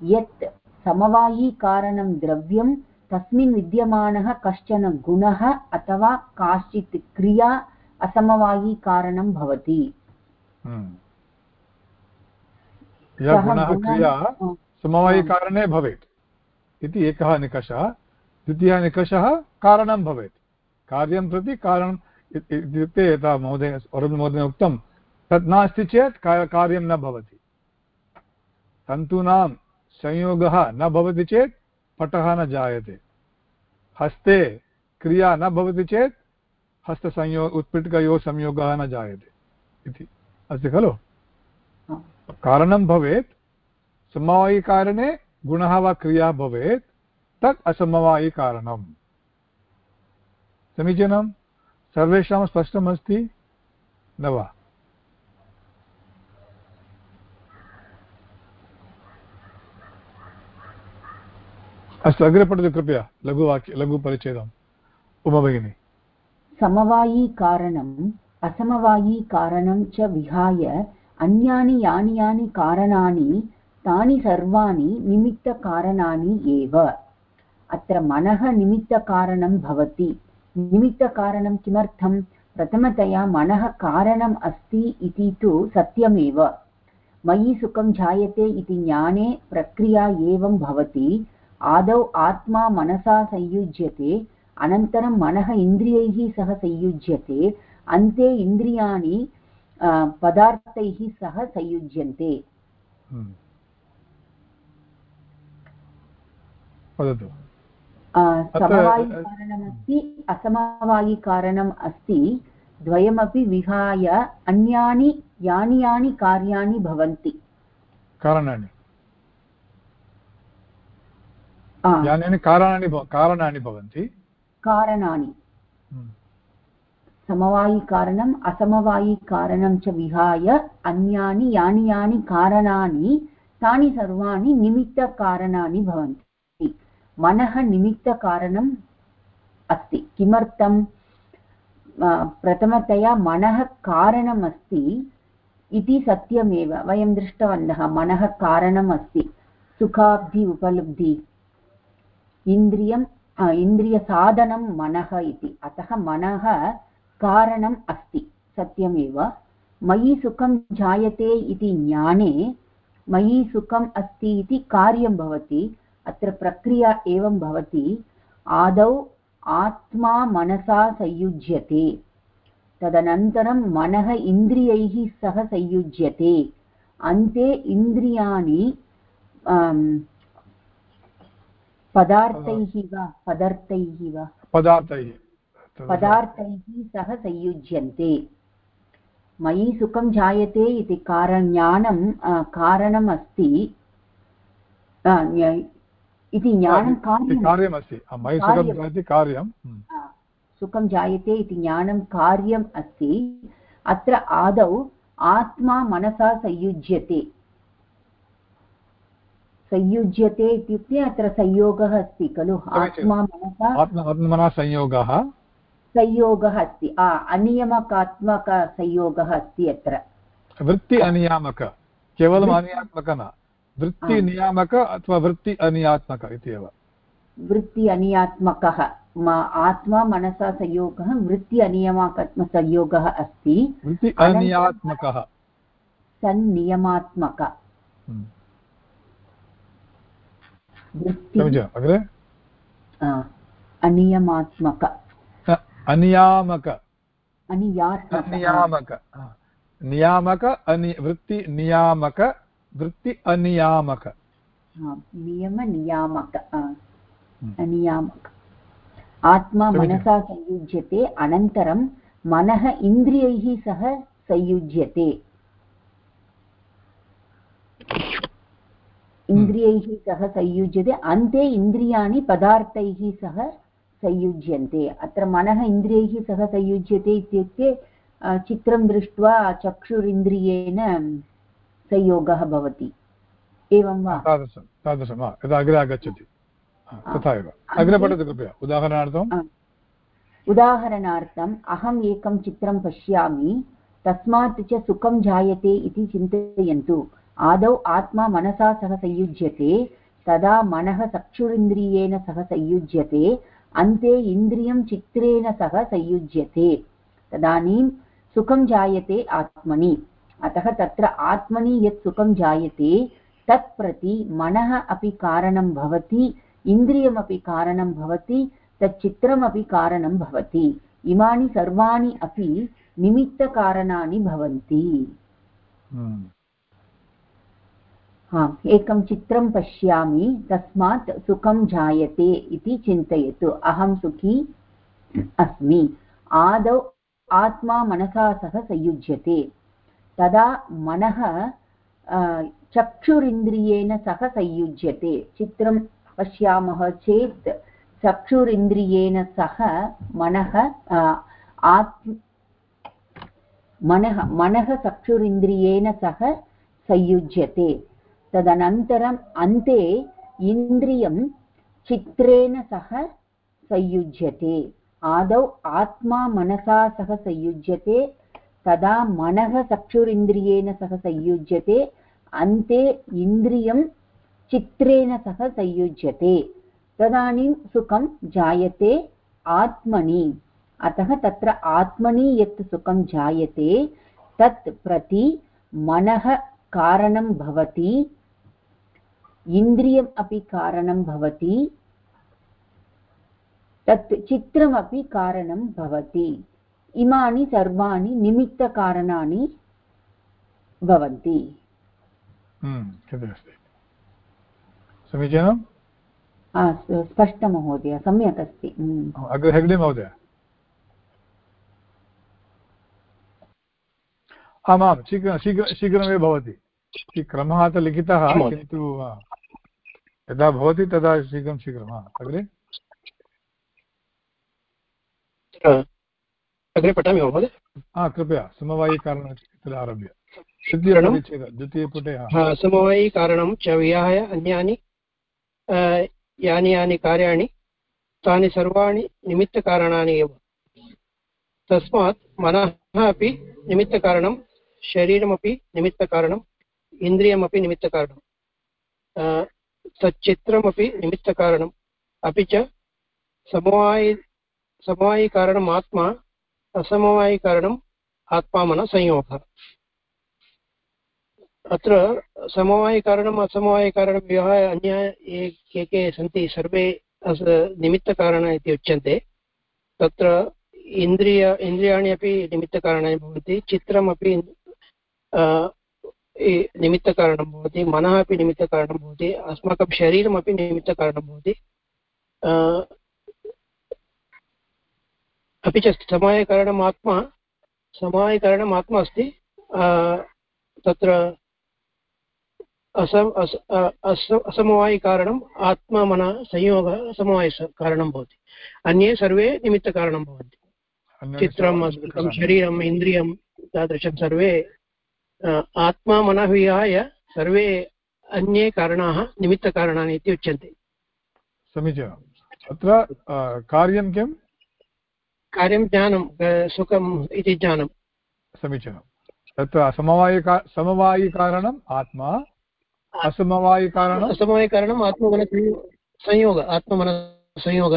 यत् समवायीकारणं द्रव्यं तस्मिन् विद्यमानः कश्चन गुणः अथवा काचित् क्रिया असमवायीकारणं भवति। हम्म। क्रिया समवायिकारणे भवेत्। इति एकः निकषः। द्वितीयः निकषः कारणं भवेत्। कार्यं प्रति कारणम् इत्युक्ते यथा महोदय अरविन्दमहोदयेन उक्तं, तत् नास्ति चेत् कार्यं न भवति। तन्तूनां संयोगः न भवति चेत् पटः न जायते। हस्ते क्रिया न भवति चेत् हस्तसंयोग उत्पीठिकयोः संयोगः न जायते इति। अस्ति खलु? कारणं भवेत्, समवायिकारणे गुणः वा क्रिया भवेत्, तत् असमवायिकारणम्। समीचीनं सर्वेषां स्पष्टमस्ति। न वा? अस्तु अग्रे पठतु कृपया। लघुवाक्य, लघुपरिच्छेदम्। उमा भगिनी। समवायीकारणम् असमवायीकारणं च विहाय अन्यानि यानि यानि कारणानि, तानि सर्वाणि निमित्तकारणानि एव। अत्र मनः निमित्तकारणं भवति। निमित्तकारणं किमर्थं? प्रथमतया मनः कारणम् अस्ति इति तु सत्यमेव। मयि सुखं जायते इति ज्ञाने प्रक्रिया एवं भवति। आदौ आत्मा मनसा संयुज्यते, अनन्तरं मनः इन्द्रियैः सह संयुज्यते, अन्ते इन्द्रियाणि पदार्थैः सह संयुज्यन्ते। हम्म। वदतु। समवायिकारणमस्ति असमवायिकारणम् अस्ति। द्वयमपि विहाय अन्यानि यानि यानि कार्याणि भवन्ति। कारणानि। यानि कारणानि कारणानि भवन्ति। कारणानि। हम्म। समवायिकारणम् असमवायिकारणं च विहाय अन्यानि यानि यानि कारणानि तानि सर्वाणि निमित्तकारणानि भवन्ति। मनः निमित्तकारणम् अस्ति। किमर्थं? प्रथमतया मनः कारणम् अस्ति इति सत्यमेव। वयं दृष्टवन्तः, मनः कारणम् अस्ति सुखाब्धि, उपलब्धि। इन्द्रियम् इन्द्रियसाधनं मनः इति। अतः मनः कारणम् अस्ति। सत्यमेव। मयि सुखं जायते इति ज्ञाने, मयि सुखम् अस्ति इति कार्यं भवति। अत्र प्रक्रिया एवं भवति। आदौ आत्मा मनसा संयुज्यते। तदनन्तरं मनः इन्द्रियैः सह संयुज्यते। अन्ते इन्द्रियाणि पदार्थैः वा पदार्थैः वा? पदार्थैः। पदार्थैः सह संयुज्यन्ते। मयि सुखं जायते इति कारण ज्ञानं कारणम् अस्ति इति ज्ञानं कार्यमस्ति। मयि जायते कार्यं। हम्म। सुखं जायते इति ज्ञानं कार्यम् अस्ति। अत्र आदौ आत्मा मनसा संयुज्यते। संयुज्यते इत्युक्ते अत्र संयोगः अस्ति खलु। आत्मा मनसा संयोगः। संयोगः अस्ति। अनियमकात्मकसंयोगः अस्ति अत्र। वृत्ति अनियामक। केवलम् अनियात्मक न। वृत्तिनियामक अथवा वृत्ति अनियात्मक इति एव। वृत्ति अनियात्मकः। आत्मा मनसा संयोगः वृत्ति अनियमात्मसंयोगः अस्ति। वृत्ति अनियात्मकः। सन्नियमात्मक। हम्म। अग्रे? अनियमात्मक। अनियामक। अनियात्मक। नियामक। हा। नियामक अनि वृत्ति नियामक वृत्ति अनियामक। हा, नियमनियामक हम्म। अनियामक। आत्मा मनसा संयुज्यते अनन्तरं मनः इन्द्रियैः सह संयुज्यते। इन्द्रियैः सह संयुज्यते अन्ते इन्द्रियाणि पदार्थैः सह संयुज्यन्ते। अत्र मनः इन्द्रियैः सह संयुज्यते इत्युक्ते चित्रं दृष्ट्वा चक्षुरिन्द्रियेण संयोगः भवति। एवं वा? तादृशं तादृशं हा यदा अग्रे आगच्छति। हा, तथा एव। अग्रे पठतु कृपया। उदाहरणार्थं? उदाहरणार्थम् अहम् एकं चित्रं पश्यामि तस्मात् च सुखं जायते इति चिन्तयन्तु। आदौ आत्मा मनसा सह संयुज्यते तदा मनः चक्षुरिन्द्रियेण सह संयुज्यते अन्ते इन्द्रियं चित्रेण सह संयुज्यते। तदानीं सुखं जायते आत्मनि। अतः तत्र आत्मनि यत् सुखं जायते तत् प्रति मनः अपि कारणं भवति इन्द्रियमपि कारणं भवति तत् चित्रमपि कारणं भवति। इमानि सर्वाणि अपि निमित्तकारणानि भवन्ति। हम्म। हा एकं चित्रं पश्यामि तस्मात् सुखं जायते इति चिन्तयतु। अहं सुखी अस्मि। आदौ आत्मा मनसा सह संयुज्यते। तदा मनः चक्षुरिन्द्रियेण सह संयुज्यते। चित्रं पश्यामः चेत् चक्षुरिन्द्रियेण सह मनः आत्म, मनः मनः चक्षुरिन्द्रियेण सह संयुज्यते। तदनन्तरम् अन्ते इन्द्रियं चित्रेण सह संयुज्यते। आदौ आत्मा मनसा सह संयुज्यते। तदा मनः चक्षुरिन्द्रियेण सह संयुज्यते, अन्ते इन्द्रियं चित्रेण सह संयुज्यते। तदानीं सुखं जायते आत्मनि। अतः तत्र आत्मनि यत् सुखं जायते, तत् प्रति मनः कारणं भवति, इन्द्रियम् अपि कारणं भवति, तत् चित्रमपि कारणं भवति। इमानि सर्वाणि निमित्तकारणानि भवन्ति। अस्ति समीचीनम्? स्पष्टं महोदय सम्यक् अस्ति। अग्रे हेग्डे महोदय। आमां शीघ्रं शीघ्र शीघ्रमेव भवति। क्रमः अत्र लिखितः किन्तु यदा भवति तदा शीघ्रं शीघ्रं अग्रे? अग्रे पठामि वा महोदय। हा कृपया समवायिकारणम् आरभ्य द्वितीयपुटे समवायिकारणं च विहाय अन्यानि यानि यानि कार्याणि तानि सर्वाणि निमित्तकारणानि एव। तस्मात् मनः अपि निमित्तकारणं शरीरमपि निमित्तकारणम् इन्द्रियमपि निमित्तकारणं तच्चित्रमपि निमित्तकारणम् अपि च समवायि समवायिकारणम् आत्मा असमवायिकारणम् आत्मामनसंयोगः। अत्र समवायिकारणम्, असमवायिकारणं विहाय अन्य ये के के सन्ति सर्वे निमित्तकारण इति उच्यन्ते। तत्र इन्द्रिय, इन्द्रियाणि अपि निमित्तकारणानि भवन्ति, चित्रमपि निमित्तकारणं भवति, मनः अपि निमित्तकारणं भवति, अस्माकं शरीरमपि निमित्तकारणं भवति। अपि च समवायकारणम् आत्मा समवायकारणम् आत्मा अस्ति। तत्र असम असमवायिकारणम् आत्मा संयोगः समवायकारणं भवति। अन्ये सर्वे निमित्तकारणं भवन्ति। चित्रम् शरीरम् इन्द्रियं तादृशं सर्वे आत्मा मनः विहाय सर्वे अन्ये कारणाः निमित्तकारणानि इति उच्यन्ते। समीचीनम्। अत्र कार्यं किम्? कार्यं ज्ञानं सुखम् इति ज्ञानं समीचीनं। तत्र समवायिका समवायिकारणम् आत्मा असमवायिकारणम् असमवायिकारणम् आत्ममनसंयोग आत्ममनसंयोग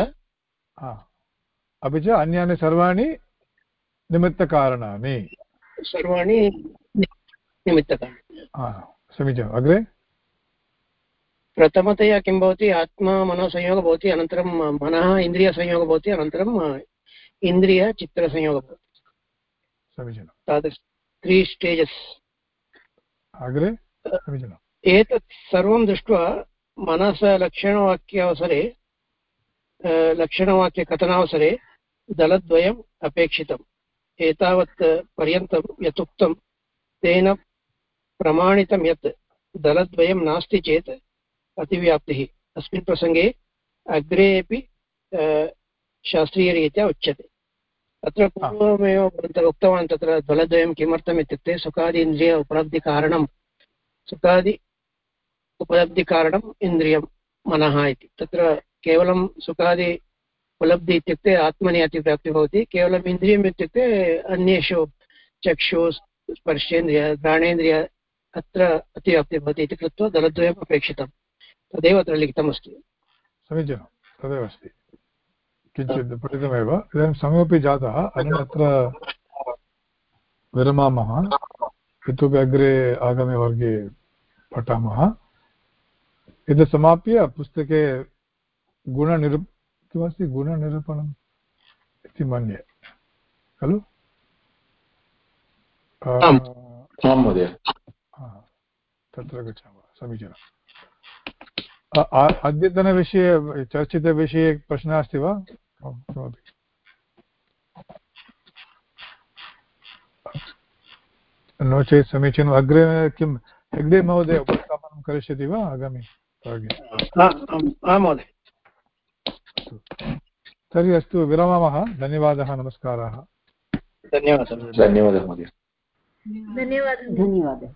अपि च अन्यानि सर्वाणि निमित्तकारणानि। सर्वाणि निमित्तकारणानि। समीचीनम्। अग्रे? प्रथमतया किं भवति? आत्मा मनसंयोगः भवति अनन्तरं मनः इन्द्रियसंयोगः भवति अनन्तरं इन्द्रियचित्रसंयोगः भवति समीचीनं तादृश त्री स्टेजस्। अग्रे समीचीनम् एतत् सर्वं दृष्ट्वा मनसः लक्षणवाक्यावसरे लक्षणवाक्यकथनावसरे दलद्वयम् अपेक्षितम्। एतावत् पर्यन्तं यथुक्तं तेन प्रमाणितं यत् दलद्वयं नास्ति चेत् अतिव्याप्तिः। अस्मिन् प्रसङ्गे अग्रे अपि शास्त्रीयरीत्या उच्यते। अत्र पूर्वमेव उक्तवान् तत्र दलद्वयं किमर्थम् इत्युक्ते सुखादीन्द्रिय उपलब्धिकारणं सुखादि उपलब्धिकारणम् इन्द्रियं मनः इति। तत्र केवलं सुखादि उपलब्धि इत्युक्ते आत्मनि अतिव्याप्तिः भवति केवलम् इन्द्रियम् इत्युक्ते अन्येषु चक्षु स्पर्शेन्द्रिय घ्राणेन्द्रिय अत्र अतिव्याप्तिः भवति इति कृत्वा दलद्वयम् अपेक्षितं। तदेव अत्र लिखितमस्ति। समीचीनं। तदेव अस्ति। किञ्चित् पठितमेव इदानीं समयमपि जातः अन्यत्र विरमामः। इतोपि अग्रे आगामिवर्गे पठामः। एतत् समाप्य पुस्तके गुणनिरू किमस्ति गुणनिरूपणम् इति मन्ये। खलु? तत्र गच्छामः। समीचीनम्। अद्यतनविषये चर्चितविषये प्रश्नः अस्ति वा? किमपि नो चेत् समीचीनम् अग्रे किं हेग्डे महोदय उपस्थापनं करिष्यति वा? आगामि। महोदय। तर्हि अस्तु विरमामः। धन्यवादः नमस्काराः। धन्यवादः। धन्यवादः महोदय। धन्यवादः। धन्यवादः।